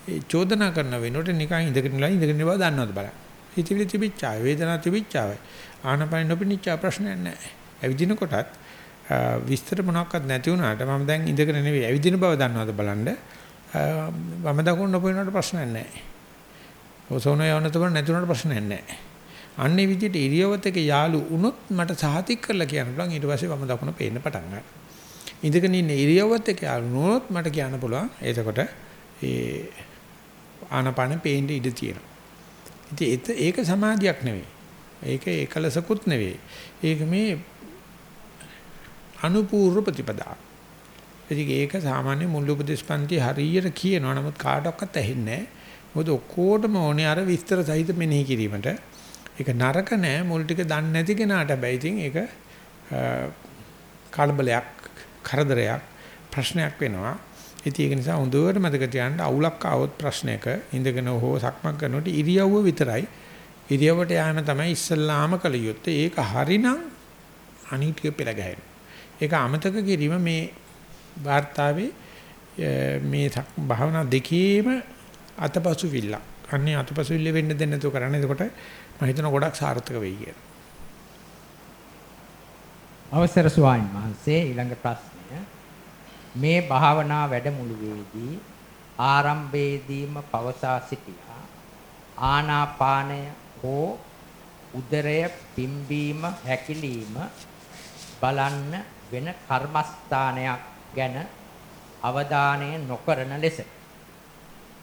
ඒ චෝදනා කරන වෙනකොට නිකන් ඉඳගෙන ඉඳලා ඉඳගෙන ඉන්න බව දන්නවද බලන්න. හිතවිලි තිබිච්චා වේදනාව තිබිච්චාවයි. ආනපන නොපිනිච්චා ප්‍රශ්නයක් නැහැ. ඇවිදින කොටත් විස්තර මොනක්වත් නැති වුණාට මම දැන් ඉඳගෙන නෙවෙයි ඇවිදින බව දන්නවද බලන්න. වම දකුණ නොපිනනට ප්‍රශ්නයක් නැහැ. ඔසෝන යවනත බල නැති වුණාට ප්‍රශ්නයක් නැහැ. අන්නේ විදිහට ඉරියව්වත් එක යාළු වුණොත් මට සාතික් කරලා කියන්න පුළුවන් ඊට පස්සේ වම දකුණ පේන්න පටන් ගන්නවා. ඉඳගෙන ඉන්න ඉරියව්වත් එක යාළු වුණොත් මට කියන්න පුළුවන් එතකොට ඒ ආනපාන පේන්න ඉඩ තියෙනවා. ඉතින් ඒක සමාධියක් නෙවෙයි. ඒක ඒකලසකුත් නෙවෙයි. ඒක මේ අනුපූර්ව ප්‍රතිපදා. ඉතින් ඒක සාමාන්‍ය මුල් උපදේශපන්ති හරියට කියනවා. නමුත් කාටවත් ඇහෙන්නේ නැහැ. මොකද ඔක්කොටම ඕනේ අර විස්තර සහිත මෙනෙහි කිරීමට. ඒක නරක නෑ මුල් ටික දන්නේ නැති කෙනාට හැබැයි ඉතින් ඒක කලබලයක් කරදරයක් ප්‍රශ්නයක් වෙනවා. ඉතින් ඒක නිසා හොඳට මතක තියාගන්න අවුලක් ආවොත් ප්‍රශ්නයක ඉඳගෙන හෝ සක්මන් කරනකොට ඉරියව්ව විතරයි ඉරියව්වට යෑම තමයි ඉස්සල්ලාම කළ යුත්තේ. ඒක හරිනම් අනිත්‍ය පෙළ ගැහෙන. ඒක අමතක කිරීම මේ වார்த்தාවේ මේ භාවනා දෙකේම අතපසු විල්ල. අන්නේ අතපසු විල්ල වෙන්න දෙන්න තු කරන්නේ. එතකොට මම හිතන ගොඩක් සාර්ථක වෙයි කියලා. අවසර ස්වාමීන් වහන්සේ ඊළඟ ප්‍රශ්න මේ භාවනා වැඩමුළුවේදී ආරම්භයේදීම පවසා සිටියා. ආනාපානය හෝ උදරය පිම්බීම හැකිලිම බලන්න වෙන කර්මස්ථානයක් ගැන අවධානය නොකරන ලෙස.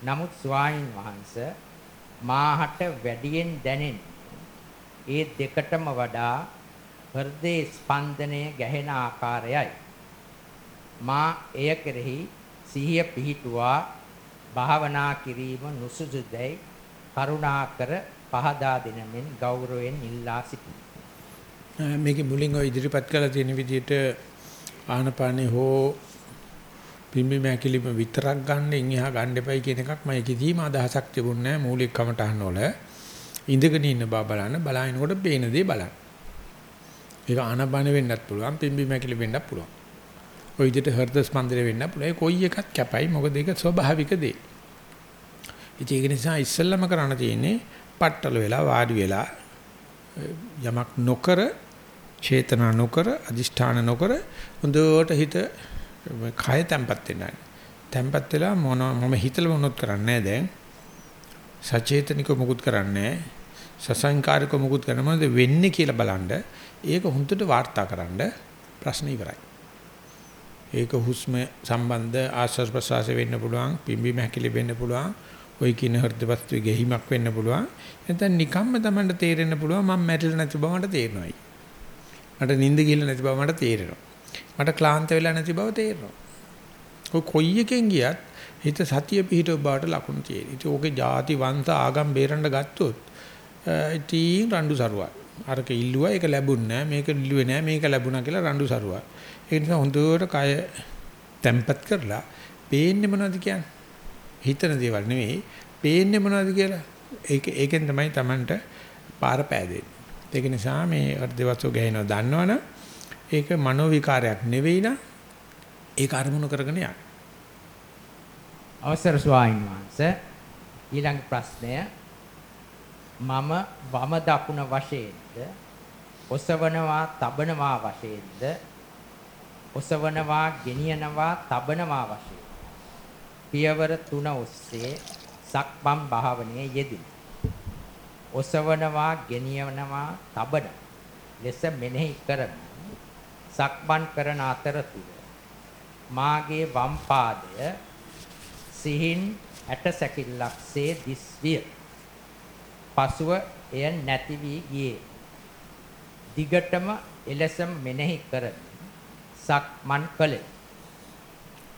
නමුත් ස්වාමීන් වහන්සේ මාහට වැඩියෙන් දැනෙන ඒ දෙකටම වඩා හෘදේ ස්පන්දනය ගැහෙන ආකාරයයි. මා එය කෙරෙහි සිහිය පිහිටුවා භාවනා කිරීම නුසුසුදැයි කරුණාකර පහදා දෙනමින් ගෞරවයෙන් ඉල්ලා සිටිමි. මේකේ මුලින්ම ඉදිරිපත් කළ තියෙන විදිහට ආනපානේ හෝ පිම්බි මෑකිලිම විතරක් ගන්න ඉන්හිහා ගන්න එපයි කියන එකක් මම කිසිම අදහසක් තිබුණේ නැහැ මූලික කමටහන් වල. ඉඳගෙන ඉන්න බව බලන්න බලනකොට පේන දේ බලන්න. ඒක ආනපාන වෙන්නත් පුළුවන් පිම්බි මෑකිලි වෙන්නත් පුළුවන්. ওই විදිහට හෘද ස්පන්දනය වෙන්න පුළුවන්. කොයි එකක් කැපයි. මොකද ඒක ස්වභාවික දේ. ඉතින් ඒක නිසා ඉස්සෙල්ලම කරන්න තියෙන්නේ පట్టල වෙලා වාඩි වෙලා යමක් නොකර චේතනා නොකර අදිෂ්ඨාන නොකර හොඳට හිත කය තැම්පත් වෙනවා. තැම්පත් වෙලා මොන මම හිතල මොනොත් කරන්නේ දැන්. සචේතනික මොකුත් කරන්නේ සසංකාරික මොකුත් කරන්නේ මොනවද වෙන්නේ කියලා බලන්න ඒක හොඳට වාර්තා කරන්න ප්‍රශ්න ඉවරයි. ඒක හුස්ම සම්බන්ධ ආශ්වාස ප්‍රශ්වාස වෙන්න පුළුවන් පිම්බීම හැකිලි වෙන්න පුළුවන් ওই කින හෘදවස්තුවේ ගැහිමක් වෙන්න පුළුවන්. නැත්නම් නිකම්ම Tamanට තේරෙන්න පුළුවන් මම මැරිලා නැති බව මට තේරෙනවායි. මට නිින්ද ගිහලා නැති බව මට තේරෙනවා. මට ක්ලාන්ත වෙලා නැති බව තේරෙනවා. ඔය කොයි එකෙන් ගියත් හිත සතිය පිහිටව බවට ලකුණු තියෙනවා. ඉතින් ඕකේ ಜಾති වංශ ආගම් බේරන්න ගත්තොත් ඉතින් රණ්ඩු සරුවා අරක ඉල්ලුවා ඒක ලැබුණ නැහැ මේක ඉල්ලුවේ නැහැ මේක ලැබුණා කියලා රණ්ඩු සරුවා ඒ නිසා හොඳට කය තැම්පත් කරලා පේන්නේ මොනවද කියන්නේ? හිතන දේවල් නෙවෙයි පේන්නේ මොනවද කියලා. ඒක ඒකෙන් තමයි Tamanට පාර පෑදෙන්නේ. ඒක නිසා මේ අර්ධවස්තු ගහිනවා දන්නවනම් ඒක මනෝ විකාරයක් නෙවෙයි නා ඒක අරමුණු කරගෙන යන්න. අවසර ස්වාමීන් වහන්සේ ඊළඟ ප්‍රශ්නය මම වම දකුණ වශයෙන්ද ඔසවනවා තබනවා වශයෙන්ද ඔසවනවා ගෙනියනවා තබනවා වශයෙන් පියවර තුන ඔස්සේ සක්මන් භාවනයේ යෙදින ඔසවනවා ගෙනියනවා තබන ලෙස මෙනෙහි කරමි සක්මන් කරන අතරතුර මාගේ වම් පාදය සිහින් ඇට සැකිල්ලක්සේ දිස්විය. පසුව එය නැති වී ගියේ. දිගටම එලෙසම මෙනෙහි කරමි. සක්මන් කළේ.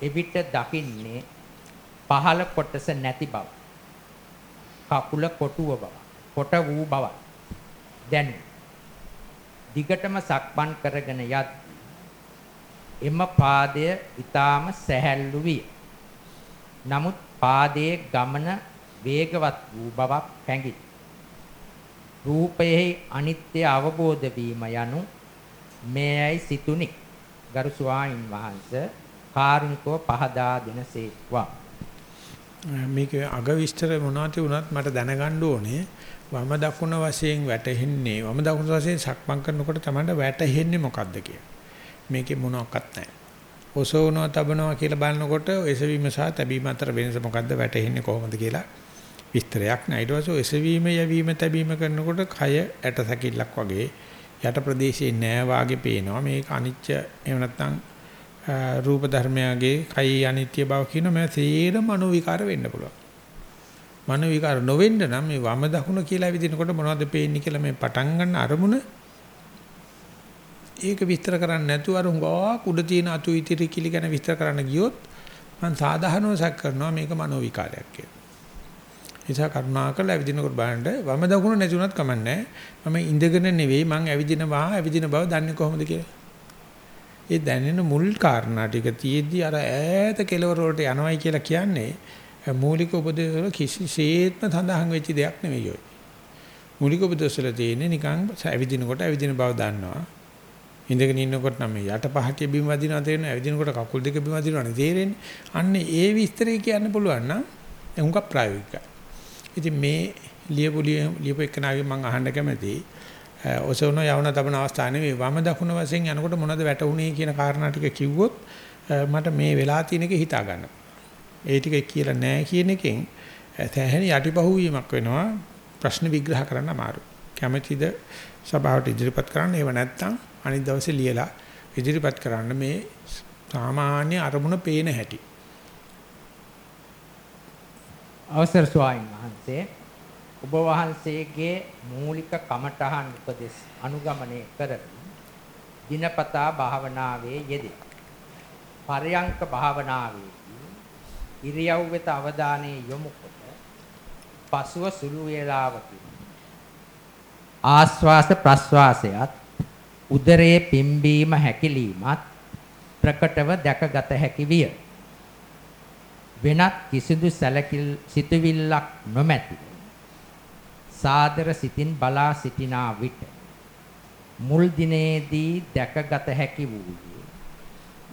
එවිට දකින්නේ පහළ කොටස නැති බව. කකුල කොටුව බව. කොට වූ බව. දැන් දිගටම සක්මන් කරගෙන යද්දී එම පාදය ඊටාම සැහැල්ලු විය. නමුත් පාදයේ ගමන වේගවත් වූ බවක් පැඟිනි. රූපයෙහි අනිත්‍ය අවබෝධ වීම යනු මේයි සිතුනි. ගරු ස්වාමින් වහන්සේ කාරුණිකව පහදා දෙනසේක්වා. මේක අග විස්තර මොනවද වුණත් මට දැනගන්න ඕනේ වම දකුණ වශයෙන් වැටෙන්නේ වම දකුණ වශයෙන් සක්මන් කරනකොට තමයි වැටෙන්නේ මොකද්ද කියලා. මේකේ මොනවත් නැහැ. ඔසවනවා තබනවා කියලා බලනකොට එසවීම සහ තැබීම අතර වෙනස මොකද්ද වැටෙන්නේ කොහොමද කියලා විස්තරයක් නෑ. ඊට පස්සේ එසවීම යැවීම තැබීම කරනකොට කය ඇට සැකිල්ලක් වගේ යට ප්‍රදේශයේ නෑ වාගේ පේනවා. මේක අනිච්ච එහෙම නැත්නම් රූප ධර්මයාගේ කයි අනිත්‍ය බව කියන මේ සේර මනෝ විකාර වෙන්න පුළුවන්. මනෝ විකාර නොවෙන්න නම් මේ වම දකුණ කියලා විදිනකොට මොනවද පේන්නේ කියලා මේ පටන් ගන්න අරමුණ ඒක විස්තර කරන්නේ නැතුව අර හුඟක් උඩ තියෙන අතු ඉතිරි කිලි ගැන විස්තර කරන්න ගියොත් මම සාධාරණව සැක කරනවා මේක මනෝ විකාරයක් කියලා. නිසා කරුණාකර ඇවිදිනකොට බලන්න වම දකුණ නැති වුණත් කමන්නේ මම ඉඳගෙන නෙවෙයි මං ඇවිදින වා ඇවිදින බව දන්නේ කොහොමද කියලා. ඒ දැනෙන මුල් කාරණා ටික තියෙද්දි අර ඈත කෙලවර වලට යනවයි කියලා කියන්නේ මූලික උපදේශ වල කිසිසේත්ම සඳහන් වෙච්ච දෙයක් නෙවෙයි ඔය. මූලික උපදේශ වල තියෙන්නේ නිකන් ඇවිදිනකොට ඇවිදින බව දන්නවා. ඉඳගෙන ඉන්නකොට නම් මේ යට පහටිය බිම වදිනවා තේරෙනවා. ඇවිදිනකොට කකුල් දෙක බිම වදිනවනේ තේරෙන්නේ. අන්න ඒ විස්තරය කියන්න පුළුවන් නම් උංග ප්‍රායෝගිකයි. ඉතින් මේ ලියපු ලියපු එකනාගේ මම අහන්න කැමතියි. ඔසවන යවන තබන අවස්ථාවේ මේ වම දකුණ වශයෙන් යනකොට මොනවද වැටුනේ කියන කාරණා ටික කිව්වොත් මට මේ වෙලා තියෙන එක හිතා ගන්න. ඒ ටික කියලා නැහැ කියන එකෙන් තැහෙන යටිපහුවීමක් වෙනවා ප්‍රශ්න විග්‍රහ කරන්න අමාරුයි. කැමැතිද සභාවට ඉදිරිපත් කරන්න ඒව නැත්නම් අනිත් දවසේ ලියලා ඉදිරිපත් කරන්න මේ සාමාන්‍ය අරමුණ පේන හැටි. අවසර ස්වාමීන් වහන්සේ ඔබ වහන්සේගේ මූලික කමඨහන් උපදෙස් අනුගමනය කරමින් දිනපතා භාවනාවේ යෙදේ. පරයන්ක භාවනාවේදී ඉරියව් වෙත අවධානය යොමු කොට පසුව සුළු වේලාවකින් ආස්වාස ප්‍රස්වාසයත් උදරයේ පිම්බීම හැකිලීමත් ප්‍රකටව දැකගත හැකි විය. වෙනත් කිසිදු සැලකිල් සිතවිල්ලක් නොමැති. සාදර සිතින් බලා සිටිනා විට මුල් දිනේදී දැකගත හැකි වූයේ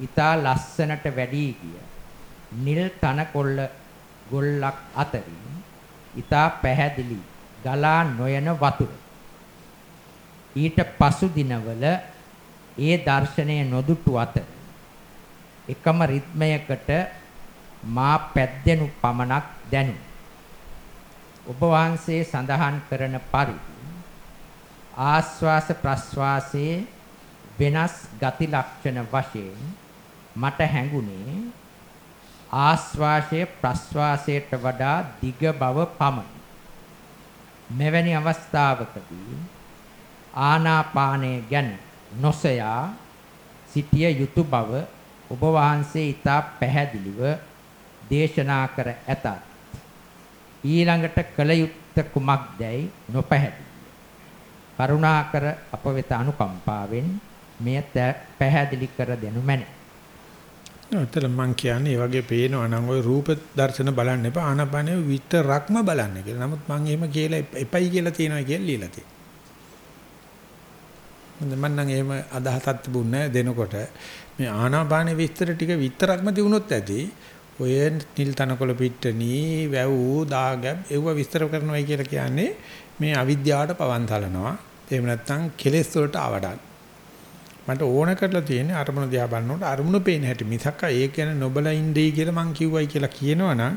ඊතා ලස්සනට වැඩි ගිය නිල් තනකොළ ගොල්ලක් අතරින් ඊතා පැහැදිලි ගලා නොයන වතුර ඊට පසු දිනවල ඒ දර්ශනය නොදුටු අතර එකම රිද්මයකට මා පැද්දෙනු පමණක් දැනු. ඔබ වහන්සේ සඳහන් කරන පරිදි ආස්වාස ප්‍රස්වාසයේ වෙනස් ගති ලක්ෂණ වශයෙන් මට හැඟුණේ ආස්වාසයේ ප්‍රස්වාසයට වඩා දිග බව පමණි. මෙවැනි අවස්ථාවකදී ආනාපානය ගැන නොසයා සිටිය යුතු බව ඔබ වහන්සේ ඊට පැහැදිලිව දේශනා කර ඇතත් ඊළඟට කළ යුත්තේ කුමක්දයි නොපැහැදිලි. කරුණාකර අප වෙත අනුකම්පාවෙන් මෙය පැහැදිලි කර දෙනු මැන. අතල මං කියන්නේ මේ වගේ පේනවා නම් ওই රූප දර්ශන බලන්න එපා ආනපනේ විතරක්ම බලන්න කියලා. නමුත් මං එහෙම කියලා එපයි කියලා තියෙනවා කියලා ලියලා තියෙනවා. මම නම් එහෙම අදහසක් තිබුණේ දෙනකොට මේ ආනාපාන විස්තර ටික විතරක්ම තිබුණොත් ඇති ඔය නිල් තනකොළ පිට්ටනී වැව් දාගැබ් ඒව විස්තර කරනවායි කියලා කියන්නේ මේ අවිද්‍යාවට පවන් තලනවා. එහෙම නැත්නම් කෙලෙස් වලට අවඩන්. මට ඕන කරලා තියෙන්නේ අරමුණ දිහා බලනකොට අරමුණ පේන හැටි මිසක් ඒ කියන්නේ නොබල ඉඳී කියලා මං කිව්වයි කියලා කියනවනම්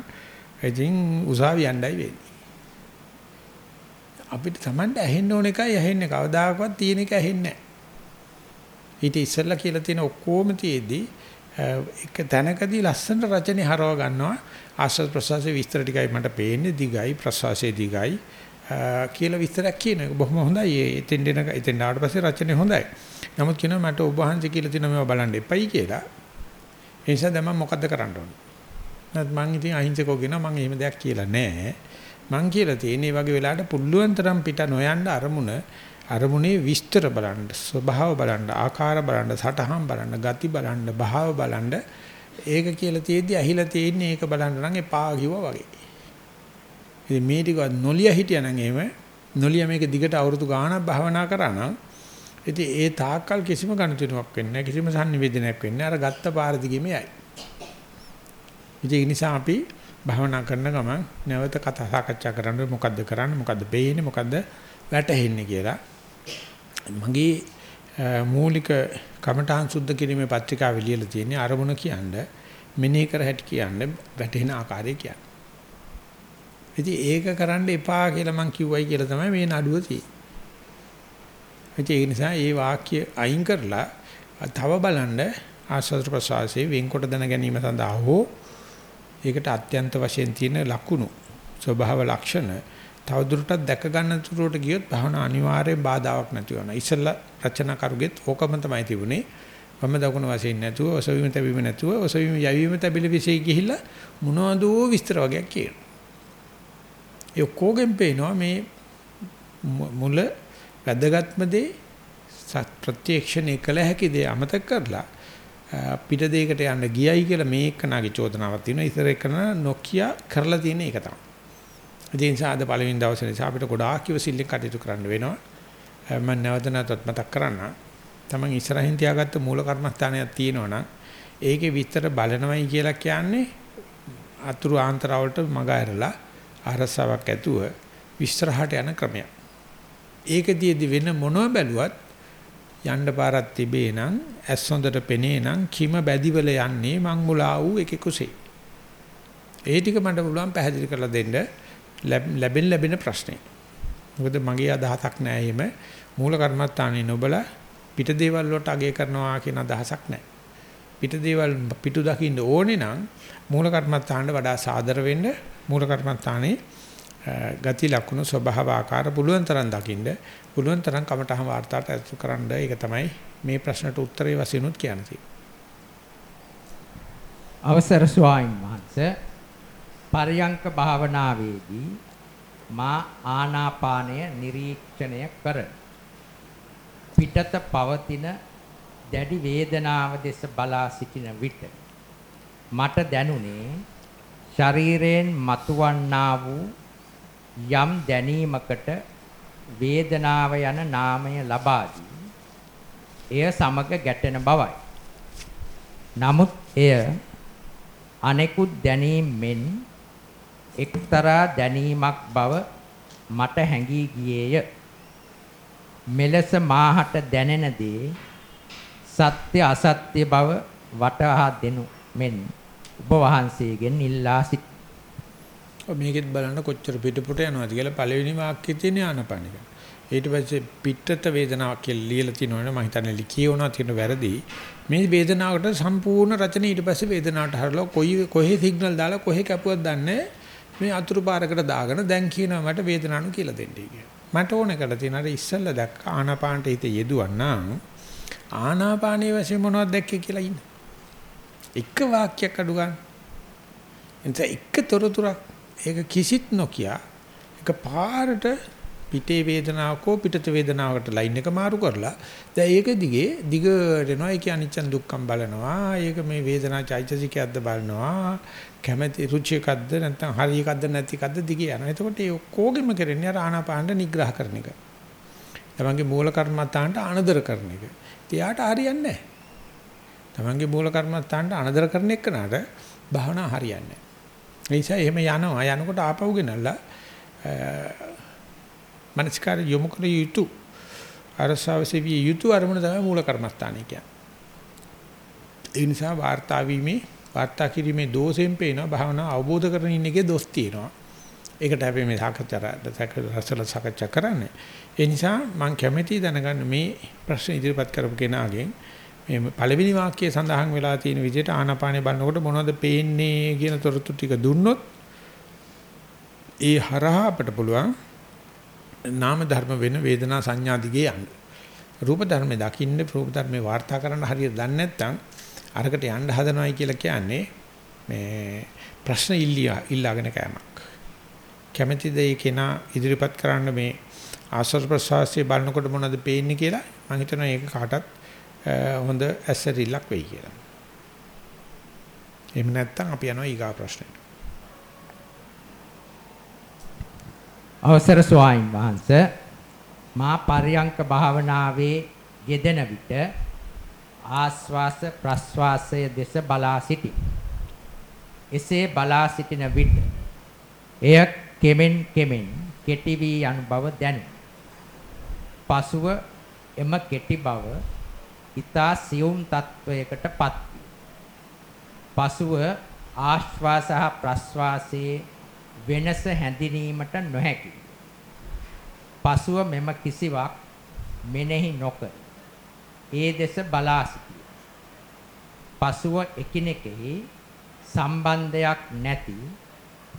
ඉතින් උසාවි යණ්ඩයි වෙන්නේ. අපිට Tamanට ඇහෙන්න ඕන එකයි ඇහෙන්නේ කවදාකවත් තියෙන එක ඇහෙන්නේ නැහැ. ඊට ඉස්සෙල්ලා කියලා තියෙන ඔක්කොම තියේදී එක තැනකදී ලස්සන රචනය හරව ගන්නවා ආස්වාද ප්‍රසවාසයේ විස්තර ටිකයි මට පේන්නේ දිගයි ප්‍රසවාසයේ දිගයි කියලා විස්තරයක් කියන එක බොහොම හොඳයි. එතෙන් දෙන එතෙන් ආවට පස්සේ රචනය හොඳයි. නමුත් කියනවා මට ඔබ වහන්සේ කියලා තියෙනවා මේවා බලන්න එපයි කියලා. ඒ නිසා දැන් මම මොකද්ද කරන්න ඕනේ? නැත්නම් මං ඉතින් අහිංසකෝ කියනවා මං එහෙම දෙයක් කියලා නැහැ. මං කියලා තියෙන්නේ මේ වගේ වෙලාවට පුළුවන් තරම් පිට නොයන්න අරමුණ අරමුණේ විස්තර බලන්න, ස්වභාව බලන්න, ආකාර බලන්න, සටහන් බලන්න, ගති බලන්න, භාව බලන්න ඒක කියලා තියෙද්දි ඇහිලා තියෙන්නේ ඒක බලන්න නම් එපා කිව්වා වගේ. ඉතින් මේ ටික නොලිය හිටියනම් එහෙම නොලිය මේක දිගට අවුරුදු ගාණක් භාවනා කරා නම් ඉතින් ඒ තාක්කල් කිසිම ගණතුණක් වෙන්නේ නැහැ කිසිම sannivedanayak වෙන්නේ අර ගත්ත පාර දිගේම යයි. ඉතින් ඒ නිසා අපි භාවනා කරන ගමන් නැවත කතා සාකච්ඡා කරන්න මොකද්ද කරන්නේ මොකද්ද වෙන්නේ මොකද්ද වැටහෙන්නේ කියලා. මගේ මූලික කමඨාන් සුද්ධ කිරීමේ පත්‍රිකාවේ ලියලා තියෙන්නේ අරමුණ කියන්නේ මෙනෙහි කර හැටි කියන්නේ වැටෙන ආකාරය කියන්නේ. ඉතින් ඒක කරන්න එපා කියලා මං කිව්වයි කියලා තමයි මේ නඩුව තියෙන්නේ. ඒ නිසා මේ වාක්‍ය අයින් කරලා තව බලන්න ආස්වාද ප්‍රසවාසයේ වෙන්කොට දැන ගැනීම සඳහා හෝ ඒකට අත්‍යන්ත වශයෙන් තියෙන ලකුණු ස්වභාව ලක්ෂණ තවදුරටත් දැක ගන්න තුරට ගියොත් භවනා අනිවාර්යෙන් බාධාවක් නැති වෙනවා. ඉස්සල්ලා රචනා කරුගෙත් ඕකම තමයි තිබුණේ. වම දකුණ වශයෙන් නැතුව ඔසවීම තැබීම නැතුව ඔසවීම යැවීම තැබිලි විශේෂ ගිහිල්ලා මොනවද විස්තර වගේක් කියනවා. ඒ ඔක්කොගෙන් පේනවා මේ මුල වැදගත්ම දේ ප්‍රත්‍යක්ෂණය කළ හැකි දේ අමතක කරලා පිට දෙයකට යන්න ගියයි කියලා මේ එක්කනාගේ චෝදනාවක් තියෙනවා. ඉතර එක්කන නොකිය කරලා තියෙන එක තමයි. ඒ නිසා අද පළවෙනි දවසේ නිසා අපිට ගොඩාක් ඉවසිල්ලෙන් කටයුතු කරන්න වෙනවා. මම නැවත නැවතත් මතක් කරන්න. තමන් ඉස්සරහින් තියාගත්ත මූල කර්මස්ථානයක් තියෙනවා නම් ඒකේ විස්තර බලනවයි කියලා කියන්නේ අතුරු ආන්තරවලට මග ඇරලා අරසාවක් ඇතුව විස්තරහට යන ක්‍රමයක්. ඒකදීදී වෙන මොනව බැලුවත් යන්න පාරක් තිබේ නම් ඇස් හොඳට පෙනේ නම් කිම බැදිවල යන්නේ මං මුලා වූ එකෙකුසේ. ඒ ටික මට පුළුවන් පැහැදිලි කරලා දෙන්න ලැබෙන ලැබෙන ප්‍රශ්නේ. මොකද මගේ අදහසක් නෑ එහෙම මූල කර්මත්තානේ නොබල පිට දේවල් වලට අගය කරනවා කියන අදහසක් නෑ. පිට දේවල් පිටු දකින්න ඕනේ නම් මූල කර්මත්තානට වඩා සාදර වෙන්න මූල කර්මත්තානේ ගති ලක්ෂණ ස්වභාව ආකාර පුළුවන් තරම් දකින්න පුළුවන් තරම් කමටහම වාර්තාවට ඇතුළු කරන්න ඒක තමයි මේ ප්‍රශ්නට උත්තරේ වශයෙන් උත් කියන්නේ. අවසර ස්වාමීන් වහන්සේ පරියංක භාවනාවේදී මා ආනාපානය නිරීක්ෂණය කර පිටත පවතින දැඩි වේදනාව දෙස බලා සිටින විට මට දැනුනේ ශරීරයෙන් මතුවන්නා වූ යම් දැනීමකට වේදනාව යන නාමය ලබා එය සමග ගැටෙන බවයි. නමුත් එය අනෙකුත් දැනීම් මෙන් එක්තරා දැනීමක් බව මට හැඟී ගියේය. මෙලෙස මාහට දැනෙන දේ සත්‍ය අසත්‍ය බව වටහා දෙනු මෙන් ඔබ වහන්සේගෙන් ඉල්ලා සිට මේකෙත් බලන්න කොච්චර පිටපොට යනවාද කියලා පළවෙනි වාක්‍යයේ තියෙන ආනපන එක. ඊට පස්සේ පිටත වේදනාවක් කියලා ලියලා තිනවනේ මම හිතන්නේ ලිකියවනවා තියෙන වැරදි. මේ වේදනාවට සම්පූර්ණ රචන ඊට පස්සේ වේදනාවට හරලා කොයි කොහේ සිග්නල් දාලා කොහේ කැපුවක් දන්නේ මේ අතුරු පාරකට දාගෙන දැන් කියනවා මට වේදනාවනු කියලා දෙන්නයි කියලා. මට ඕනේ කරලා තියෙන අර ඉස්සල්ලා දැක්ක ආනාපානට හිත යෙදුවන්නම් ආනාපානයේ වශයෙන් මොනවද දැක්කේ කියලා ඉන්න. එක වාක්‍යයක් අඩු ගන්න. එතන එක තොරතුරක් ඒක කිසිත් නොකිය එක පාරට පිටේ වේදනාවකෝ පිටත වේදනාවකට ලයින් එක මාරු කරලා දැන් ඒක දිගේ දිගට යනවා. ඒක අනිච්චන් දුක්ඛම් බලනවා. ඒක මේ වේදනා චෛතසිකයක්ද බලනවා. කැමැති රුචියකක්ද නැත්නම් හරි එකක්ද නැති එකක්ද දිගේ යනවා. එතකොට ඒ ඔක්කොගෙම කරන්නේ අර ආනාපානට නිග්‍රහ කරන එක. තමන්ගේ මූල කර්මත්තාන්ට අනදර කරන එක. එයාට හරියන්නේ නැහැ. තමන්ගේ මූල කර්මත්තාන්ට අනදර කරන එකනට භාවනා හරියන්නේ නැහැ. ඒ නිසා එහෙම යනවා. යනකොට ආපහු ගෙනල්ලා මනස්කාර යොමු කර යුතු අරසාවසෙවිය යුතු අරමුණ තමයි මූල කර්මස්ථානය කියන්නේ. ඒ නිසා වාර්තා වීමේ වාර්තා කිරීමේ දෝෂයෙන් පේනවා භාවනාව අවබෝධ කරගෙන ඉන්න එකේ දොස් තියෙනවා. ඒකට අපි මේ සාකච්ඡා රසල සාකච්ඡා කරන්නේ. ඒ නිසා මම කැමැති දැනගන්න මේ ප්‍රශ්න ඉදිරිපත් කරපු කෙනාගෙන් මේ පළවෙනි වාක්‍යයේ සඳහන් වෙලා තියෙන විදිහට ආනාපානේ බලනකොට මොනවද පේන්නේ කියන තොරතුරු ටික දුන්නොත් ඒ හරහා අපට පුළුවන් නාම ධර්ම වෙන වේදනා සංඥා දිගේ යන්න. රූප ධර්මේ දකින්න රූප ධර්මේ වාර්තා කරන්න හරියට දන්නේ නැත්නම් අරකට යන්න හදනවයි කියලා කියන්නේ මේ ප්‍රශ්න ඉල්ලියා ඉල්ලාගෙන කෑමක්. කැමැතිද ඒ කෙනා ඉදිරිපත් කරන්න මේ ආශ්‍රව ප්‍රසවාසයේ බලනකොට මොනවද පේන්නේ කියලා මම හිතනවා ඒක කාටත් හොඳ ඇසරිල්ලක් වෙයි කියලා. එහෙම නැත්නම් අපි යනවා ඊගා ප්‍රශ්නෙට. අවසර ස්වාමින් වහන්සේ මා පර්යංක භාවනාවේ යෙදෙන විට ආස්වාස ප්‍රස්වාසය දෙස බලා සිටි. එසේ බලා සිටින විට එය කෙමෙන් කෙමෙන් කෙටි වී යන බව දැනේ. පසුව එම කෙටි බව ඊතා සියුම් තත්වයකටපත් පසුව ආශ්වාස හා ප්‍රශ්වාසයේ වෙනස හැඳිනීමට නොහැකි. පසුව මෙම කිසිවක් මෙනෙහි නොකර ඒ දෙස බලා සිටිය. පසුව එකිනෙකෙහි සම්බන්ධයක් නැති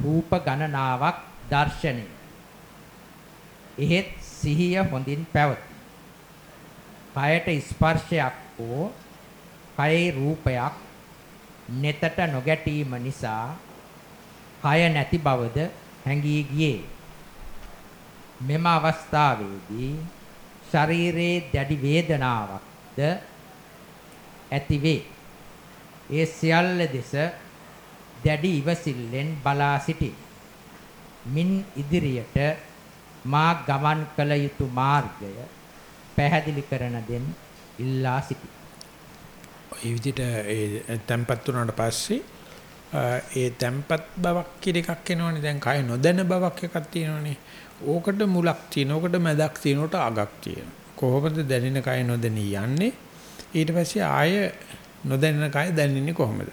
රූප ගණනාවක් දර්ශනය. එහෙත් සිහිය හොඳින් පැවති. කයට ස්පර්ශයක් හෝ කයේ රූපයක් netට නොගැටීම නිසා කය නැති බවද හැඟී ගියේ. මෙම අවස්ථාවේදී ශරීරයේ දැඩි වේදනාවක්ද ඇතිවේ. ඒ සියල්ල දෙස දැඩි ඉවසිල්ලෙන් බලා සිටි. මින් ඉදිරියට මා ගමන් කළ යුතු මාර්ගය පැහැදිලි කරන දෙන් ඉල්ලා සිටි. ඒ විදිහට ඒ tempat උනාට පස්සේ ඒ tempat බවක් කියන එකක් එනවනේ දැන් කය නොදැන බවක් එකක් තියෙනවනේ. ඕකට මුලක් තියෙන, ඕකට මැදක් තියෙන, ඕකට අගක් තියෙන. කොහොමද දැනෙන කය නොදැනී යන්නේ? ඊට පස්සේ ආය නොදැනෙන කය දැනෙන්නේ කොහොමද?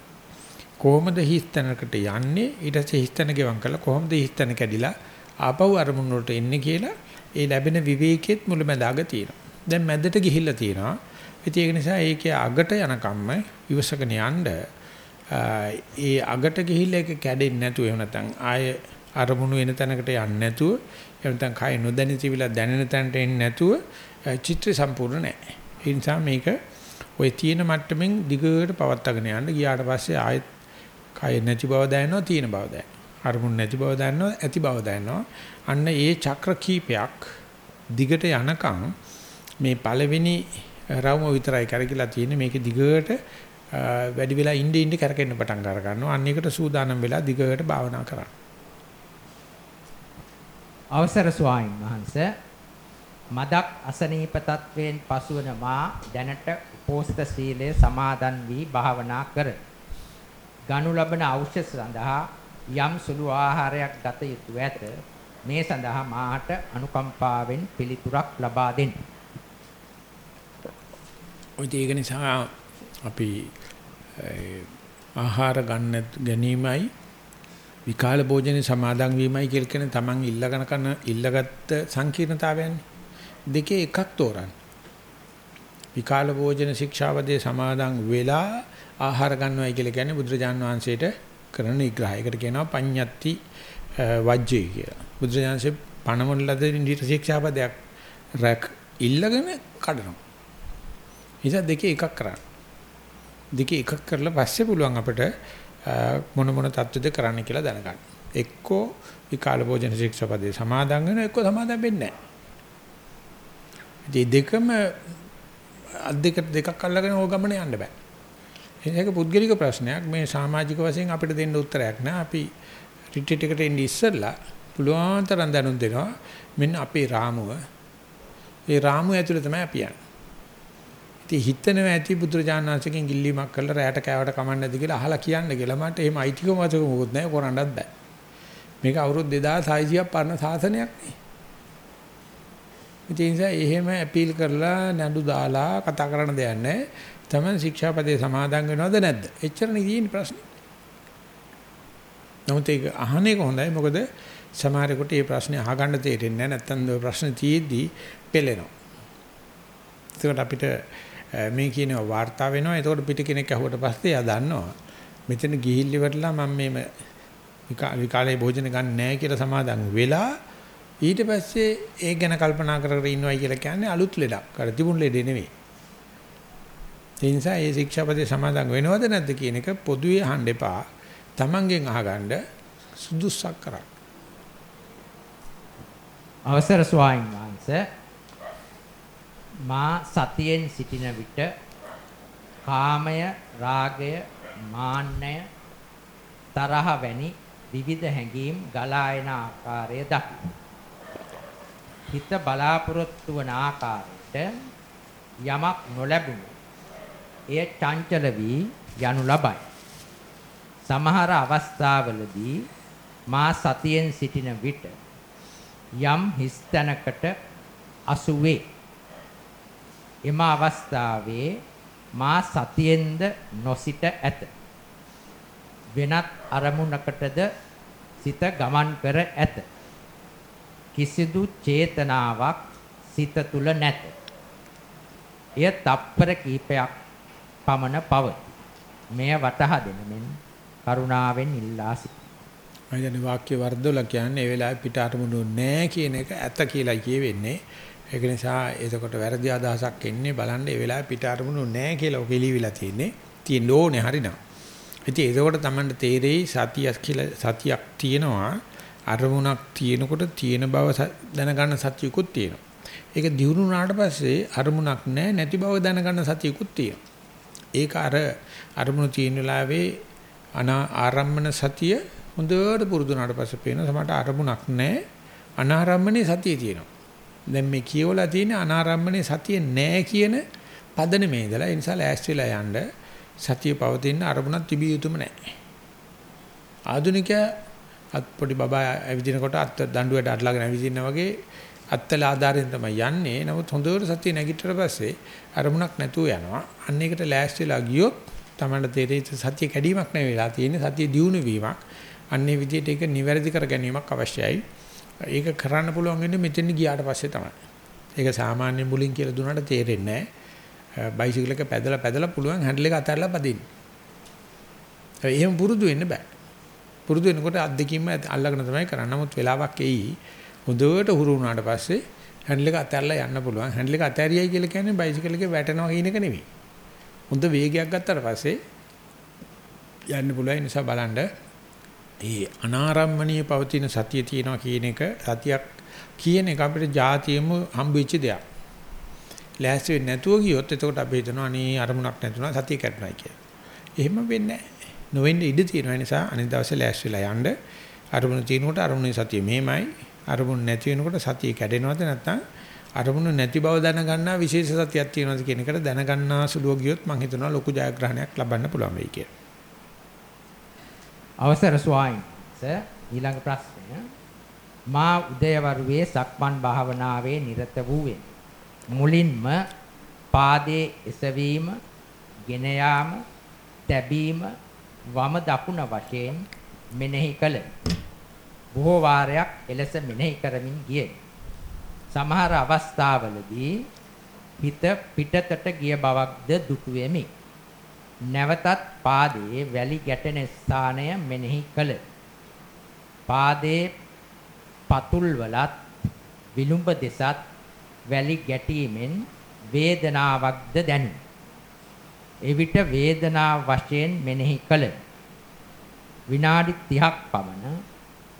කොහොමද හිස්තැනකට යන්නේ? ඊට පස්සේ හිස්තැන ගෙවම් කළා කොහොමද හිස්තැන කැඩිලා ආපහු අරමුණ වලට එන්නේ කියලා ඒ ලැබෙන විවේකෙත් මුලැමැදාග තියෙනවා. දැන් මැදට ගිහිල්ලා තියෙනවා. ඉතින් ඒක නිසා ඒකේ අගට යනකම්ම ඉවසගෙන යන්න ඒ අගට ගිහිල්ලා ඒක කැඩෙන්නේ නැතුව එහෙම නැත්නම් ආය අරමුණු වෙන තැනකට යන්නේ නැතුව එහෙම නැත්නම් කය නොදැනී තිබිලා දැනෙන තැනට එන්නේ නැතුව චිත්‍රය සම්පූර්ණ නැහැ. ඒ නිසා මේක ওই තියෙන මට්ටමින් දිගට පවත්වාගෙන යන්න ගියාට පස්සේ ආයෙත් කය නැති බව දැනෙනවා තියෙන බව දැනෙනවා. අරමුණු නැති බව දැනෙනවා ඇති බව දැනෙනවා. අන්න ඒ චක්‍ර කීපයක් දිගට යනකම් මේ පළවෙනි රවුම විතරයි කරකිලා තියෙන්නේ මේක දිගට වැඩි වෙලා ඉඳ ඉඳ කරකෙන්න පටන් ගන්න ගන්නවා අන්න එකට සූදානම් වෙලා දිගට භාවනා කරන්න. අවසර ස්වාමීන් වහන්සේ මදක් අසනීප තත්වයෙන් පසුවන මා දැනට උපෝසත සීලය සමාදන් වී භාවනා කර. ගනු ලබන ඖෂධ සඳහා යම් සුළු ආහාරයක් ගත යුතු ඇත. මේ සඳහා මාහට අනුකම්පාවෙන් පිළිතුරක් ලබා දෙන්න. ඔය ඒක නිසා අපි ආහාර ගන්න ගැනීමයි විකාල භෝජනේ සමාදන් වීමයි කියලා කියන තමන් ඉල්ලගෙන කරන ඉල්ලගත්ත සංකීර්ණතාවයන්නේ දෙකේ එකක් තෝරන්න. විකාල භෝජන ශික්ෂාවදේ සමාදන් වෙලා ආහාර ගන්නවයි කියලා කියන්නේ බුදුරජාන් වහන්සේට කරන නිග්‍රහයකට කියනවා පඤ්ඤත්ති වජ්ජේ කියලා. බුදුරජාන්සේ පණමොන් ලද නිහිත ශික්ෂාපදයක් රැක් ඉල්ලගෙන කඩනවා. නිසා දෙකේ එකක් කරන්න. දෙකේ එකක් කරලා පස්සේ පුළුවන් අපිට මොන මොන தත්ත්වද කරන්න කියලා දැනගන්න. එක්කෝ විකාල භෝජන ශික්ෂාපදේ සමාදන් වෙනවා එක්කෝ සමාදන් වෙන්නේ නැහැ. දෙකම අද්දෙක දෙකක් අල්ලගෙන ඕක ගමන යන්න බෑ. ඒක පුද්ගලික ප්‍රශ්නයක් මේ සමාජික වශයෙන් අපිට දෙන්න උත්තරයක් නෑ. අපි රිට්‍රීට් එකට එන්නේ ඉස්සෙල්ලා පුළුවන් තරම් දැනුම් දෙනවා. මෙන්න අපේ රාමුව. ඒ රාමුව ඇතුලේ තමයි අපි යන්නේ. ඉතින් හිතනවා ඇති බුදුරජාණන් වහන්සේගෙන් ගිල්ලීමක් කරලා රැයට කෑවට කමන්නේ නැති කියලා අහලා කියන්න කියලා මට එහෙම අයිතිකම වචක මොකුත් නැහැ කරන්නත් බෑ. මේක අවුරුදු 2600ක් පරණ සාසනයක් නේ. ඒ නිසා එහෙම අපීල් කරලා නඩු දාලා කතා කරන්න දෙයක් නැහැ. Taman ශික්ෂාපදේ සමාදන් වෙනවද නැද්ද? එච්චරනේ තියෙන්නේ ප්‍රශ්නේ. නමුත් ඒක අහන එක හොඳයි. මොකද සමහරෙකුට මේ ප්‍රශ්නේ අහගන්න තේරෙන්නේ නැහැ. නැත්තම් ඔය ප්‍රශ්නේ තියෙද්දි පෙළෙනවා. ඒකට අපිට මේ කියනවා වාර්තා වෙනවා. ඒකට පිට කෙනෙක් අහුවට පස්සේ එයා දන්නවා. මෙතන ගිහිල්ලි වටලා මම මේ විකාලේ භෝජන ගන්න නැහැ කියලා සමාදන් වෙලා ඊට පස්සේ ඒ ගැන කල්පනා කර කර ඉන්නවයි කියලා කියන්නේ අලුත් ලෙඩක්. අර තිබුණු ලෙඩේ නෙවෙයි. ඒ නිසා මේ ශික්ෂාපදේ සමාදන් වෙනවද නැද්ද කියන එක පොදුවේ අහන්න එපා. Tamangen අහගන්න සුදුසක් කරන්න. අවසර ස්වාමීන් වහන්සේ මා සතියෙන් සිටින විට කාමය රාගය මාන්නය තරහ වැනි විවිධ හැඟීම් ගලා එන ආකාරය දකි. හිත බලාපොරොත්තු වන ආකාරයට යමක් නොලැබුණු එය චංචල වී යනු ලබයි. සමහර අවස්ථාවලදී මා සතියෙන් සිටින විට යම් හිස්තැනකට අසු වේ. එම අවස්ථාවේ මා සතියෙන්ද නොසිට ඇත. වෙනත් අරමුණකටද සිත ගමන් කර ඇත. කිසිදු චේතනාවක් සිත තුල නැත. එය තප්පර කීපයක් පමණ පවතී. මෙය වටහා දෙන මෙන් කරුණාවෙන් ඉල්ලා සිටිනවා. මම කියන්නේ වාක්‍ය වර්ධවල කියන්නේ ඒ වෙලාවේ පිට අරමුණු නැහැ කියන එක ඇත්ත කියලා කියවෙන්නේ. ඒක නිසා එතකොට වැරදි අදහසක් එන්නේ බලන්න ඒ වෙලාවේ පිට අරමුණු නැහැ කියලා ඔක එළිවිලා තියෙන්නේ. තියෙන්න ඕනේ හරිනම්. ඉතින් ඒකෝට තමයි තේරෙයි සතියක් කියලා සතියක් තියෙනවා අරමුණක් තියෙනකොට තියෙන බව දැනගන්න සතියකුත් තියෙනවා. ඒක දිනු වුණාට පස්සේ අරමුණක් නැහැ නැති බව දැනගන්න සතියකුත් තියෙනවා. ඒක අර අරමුණු තියෙන වෙලාවේ අනා ආරම්මන සතිය හොඳට පුරුදු වුණාට පස්සේ පේන සමහරට අරමුණක් නැහැ අනාරම්මනේ සතිය තියෙනවා. දැන් මේ කියවලා තියෙන අනාරම්මනේ සතිය නැහැ කියන පදනමේ ඉඳලා ඒ නිසා ලෑස්තිලා යන්න සතිය පවතින අරමුණක් තිබිය යුතුම නැහැ. ආධුනිකයා අත් පොඩි බබා ඇවිදිනකොට අත් දඬුවට අටලාගෙන ඇවිදිනා වගේ අත්තල ආධාරයෙන් තමයි යන්නේ. නමුත් හොඳට සතිය නැගිටතර පස්සේ අරමුණක් නැතුව යනවා. අන්න ඒකට ලෑස්තිලා ගියොත් තමයි තේරෙයි සතිය කැඩීමක් නෙවෙයිලා තියෙන්නේ සතිය දියුණු වීමක්. අන්නේ විදිහට ඒක නිවැරදි කර ගැනීමක් අවශ්‍යයි. ඒක කරන්න පුළුවන් වෙන්නේ මෙතෙන් ගියාට පස්සේ තමයි. ඒක සාමාන්‍ය මුලින් කියලා දුන්නාට තේරෙන්නේ නැහැ. බයිසිකල් එක පැදලා පැදලා පුළුවන් හැන්ඩල් එක අතහැරලා පදින්න. එහෙම පුරුදු වෙන්න බෑ. පුරුදු වෙනකොට අද්දකින්ම අල්ලගෙන තමයි කරන්නේ. නමුත් වෙලාවක් එයි හොඳට හුරු වුණාට පස්සේ හැන්ඩල් එක අතහැරලා යන්න පුළුවන්. හැන්ඩල් එක අතහැරියයි කියලා කියන්නේ බයිසිකල් එකේ වැටෙනවා කියන එක නෙවෙයි. හොඳ වේගයක් ගත්තාට පස්සේ යන්න පුළුවන්. ඒ නිසා බලන්න ඒ අනාරම්මණීය පවතින සතිය තියෙනවා කියන එක සතියක් කියන එක අපිට જાතියෙම හම්බෙච්ච දෙයක්. ලෑස්ති වෙන්නේ නැතුව ගියොත් එතකොට අපි හිතනවා අනේ අරමුණක් නැතුණා සතිය කැඩුනායි කියලා. එහෙම වෙන්නේ නැහැ. නොවෙන්න ඉඩ තියෙන නිසා අනිත් දවසේ ලෑස්ති වෙලා යන්න අරමුණ තියෙනකොට අරමුණේ සතිය මෙහෙමයි අරමුණ නැති වෙනකොට සතිය කැඩෙනවද නැත්නම් අරමුණ නැති බව දැනගන්නා විශේෂ සතියක් තියෙනවද කියන එකට දැනගන්නා සුළුව ගියොත් මම හිතනවා ලොකු ජයග්‍රහණයක් ලබන්න පුළුවන් වෙයි කියලා. අවසර ස්වාමීන් ඊළඟ ප්‍රශ්නය මා උදයවරුවේ සක්මන් භාවනාවේ නිරත වූවෙමි. මුලින්ම පාදයේ එසවීම, ගෙන යාම, තැබීම, වම දකුණ වශයෙන් මෙනෙහි කළෙමි. බොහෝ වාරයක් එලෙස මෙනෙහි කරමින් ගියෙමි. සමහර අවස්ථාවලදී හිත පිටතට ගිය බවක්ද දුටු වෙමි. නැවතත් පාදයේ වැලි ගැටෙන ස්ථානය මෙනෙහි කළ. පාදයේ පතුල් වලත් විලුඹ දෙසත් වැලි ගැටීමෙන් වේදනාවක්ද දැනුනි. එවිට වේදනාව වශයෙන් මෙනෙහි කළ. විනාඩි 30ක් පමණ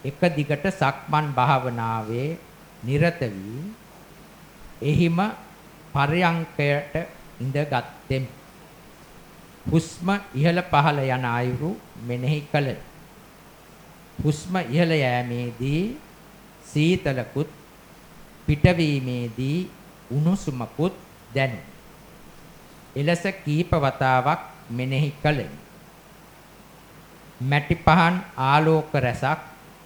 එක දිගට සක්මන් භාවනාවේ නිරත වී එහිම පරයන්කයට ඉඳගත්ෙමි. හුස්ම ඉහළ පහළ යන අයුරු මෙනෙහි කළ. හුස්ම ඉහළ යෑමේදී සීතලකුත් පිටවීමේදී උණුසුමකුත් දැනේ. එලෙස කීප වතාවක් මෙනෙහි කළෙමි. මැටි පහන් ආලෝක රැසක්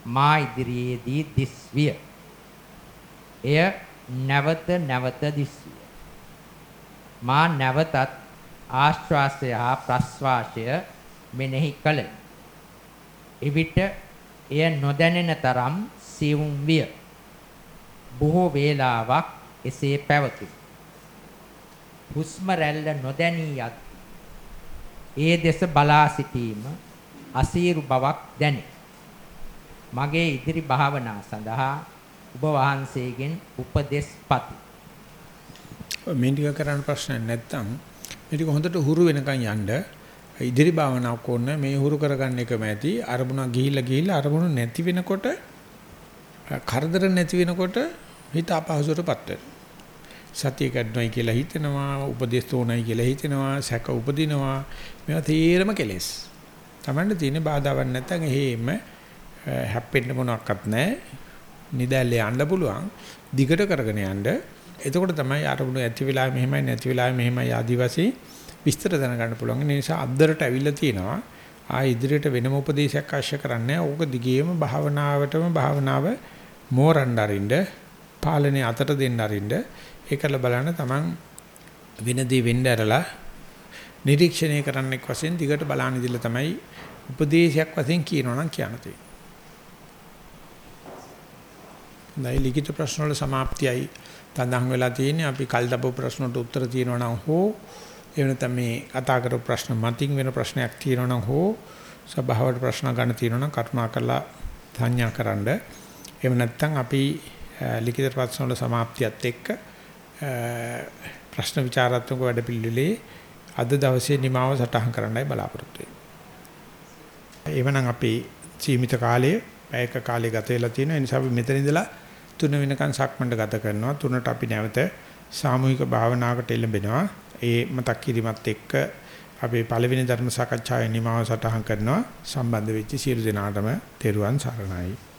මා ඉදිරියේදී දිස්විය. එය නැවත නැවත දිස්විය. මා නැවතත් ආශ්වාසය හා ප්‍රශ්වාසය මෙනෙහි කළෙමි. එවිට එය නොදැනෙන තරම් සියුම් විය. බොහෝ වේලාවක් එසේ පැවතුණි. හුස්ම රැල්ල නොදැනී යත් ඒ දෙස බලා සිටීම අසීරු බවක් දැනේ. මගේ ඉදිරි භාවනා සඳහා ඔබ වහන්සේගෙන් උපදෙස් පතමි. මේ ටික කරන්න ප්‍රශ්න නැත්තම් මේ ටික හොඳට හුරු වෙනකන් යන්න. ඉදිරි භාවනාවක් ඕන මේ හුරු කරගන්න එකම ඇති. අරමුණ ගිහිල්ලා ගිහිල්ලා අරමුණ නැති වෙනකොට කරදර නැති වෙනකොට හිත අපහසුටපත් වෙනවා. සතිය කඩනොයි කියලා හිතෙනවා උපදේශ තෝනයි කියලා හිතෙනවා සැක උපදිනවා. මේවා තීරම කෙලෙස්. Tamanne තියෙන බාධාවක් නැත්තම් එහෙම හැප්පෙන්න මොනවත් නැහැ. නිදැල්ලේ යන්න පුළුවන්. දිගට කරගෙන යන්න. එතකොට තමයි අරමුණු ඇති වෙලාවෙ මෙහෙමයි නැති වෙලාවෙ මෙහෙමයි ආදිවාසී විස්තර දැනගන්න පුළුවන්. ඒ නිසා අද්දරට ඇවිල්ලා තියෙනවා. ආ ඉදිරියට වෙනම උපදේශයක් අවශ්‍ය කරන්නේ ඕක දිගේම භාවනාවටම භාවනාව මෝරන්න අරින්න පාලනේ අතට දෙන්න අරින්න ඒකල බලන්න තමන් වෙනදී වෙන්න ඇරලා නිරීක්ෂණය කරන්නෙක් වශයෙන් දිගට බලන්න ඉදිරිය තමයි උපදේශයක් වශයෙන් කියනවා නම් කියන්න තියෙන්නේ. දැන් ලිඛිත ප්‍රශ්න වල સમાප්තියයි තඳහන් වෙලා තියෙන්නේ අපි කල් දබු ප්‍රශ්නට උත්තර තියෙනවා නම් හෝ එහෙම නැත්නම් මේ කතා කරපු ප්‍රශ්න මතින් වෙන ප්‍රශ්නයක් තියෙනවා නම් හෝ සභාවට ප්‍රශ්න ගන්න තියෙනවා නම් කරුණා කරලා සංඥා කරන්න. එහෙම නැත්නම් අපි ලිඛිත ප්‍රශ්න වල સમાප්තියත් එක්ක ප්‍රශ්න විචාරාත්මක වැඩපිළිවෙලේ අද දවසේ නිමාව සටහන් කරන්නයි බලාපොරොත්තු වෙන්නේ. එවනම් අපි සීමිත කාලයේ පැයක කාලය ගත වෙලා තියෙනවා. ඒ නිසා අපි මෙතන ඉඳලා තුන වෙනකන් සක්මන්ඩ ගත කරනවා. තුනට අපි නැවත සාමූහික භාවනාවකට එළඹෙනවා. ඒ මතක් කිරීමත් එක්ක අපේ පළවෙනි ධර්ම සාකච්ඡාවේ නිමාව සටහන් කරනවා. සම්බන්ධ වෙච්ච සියලු දෙනාටම තෙරුවන් සරණයි.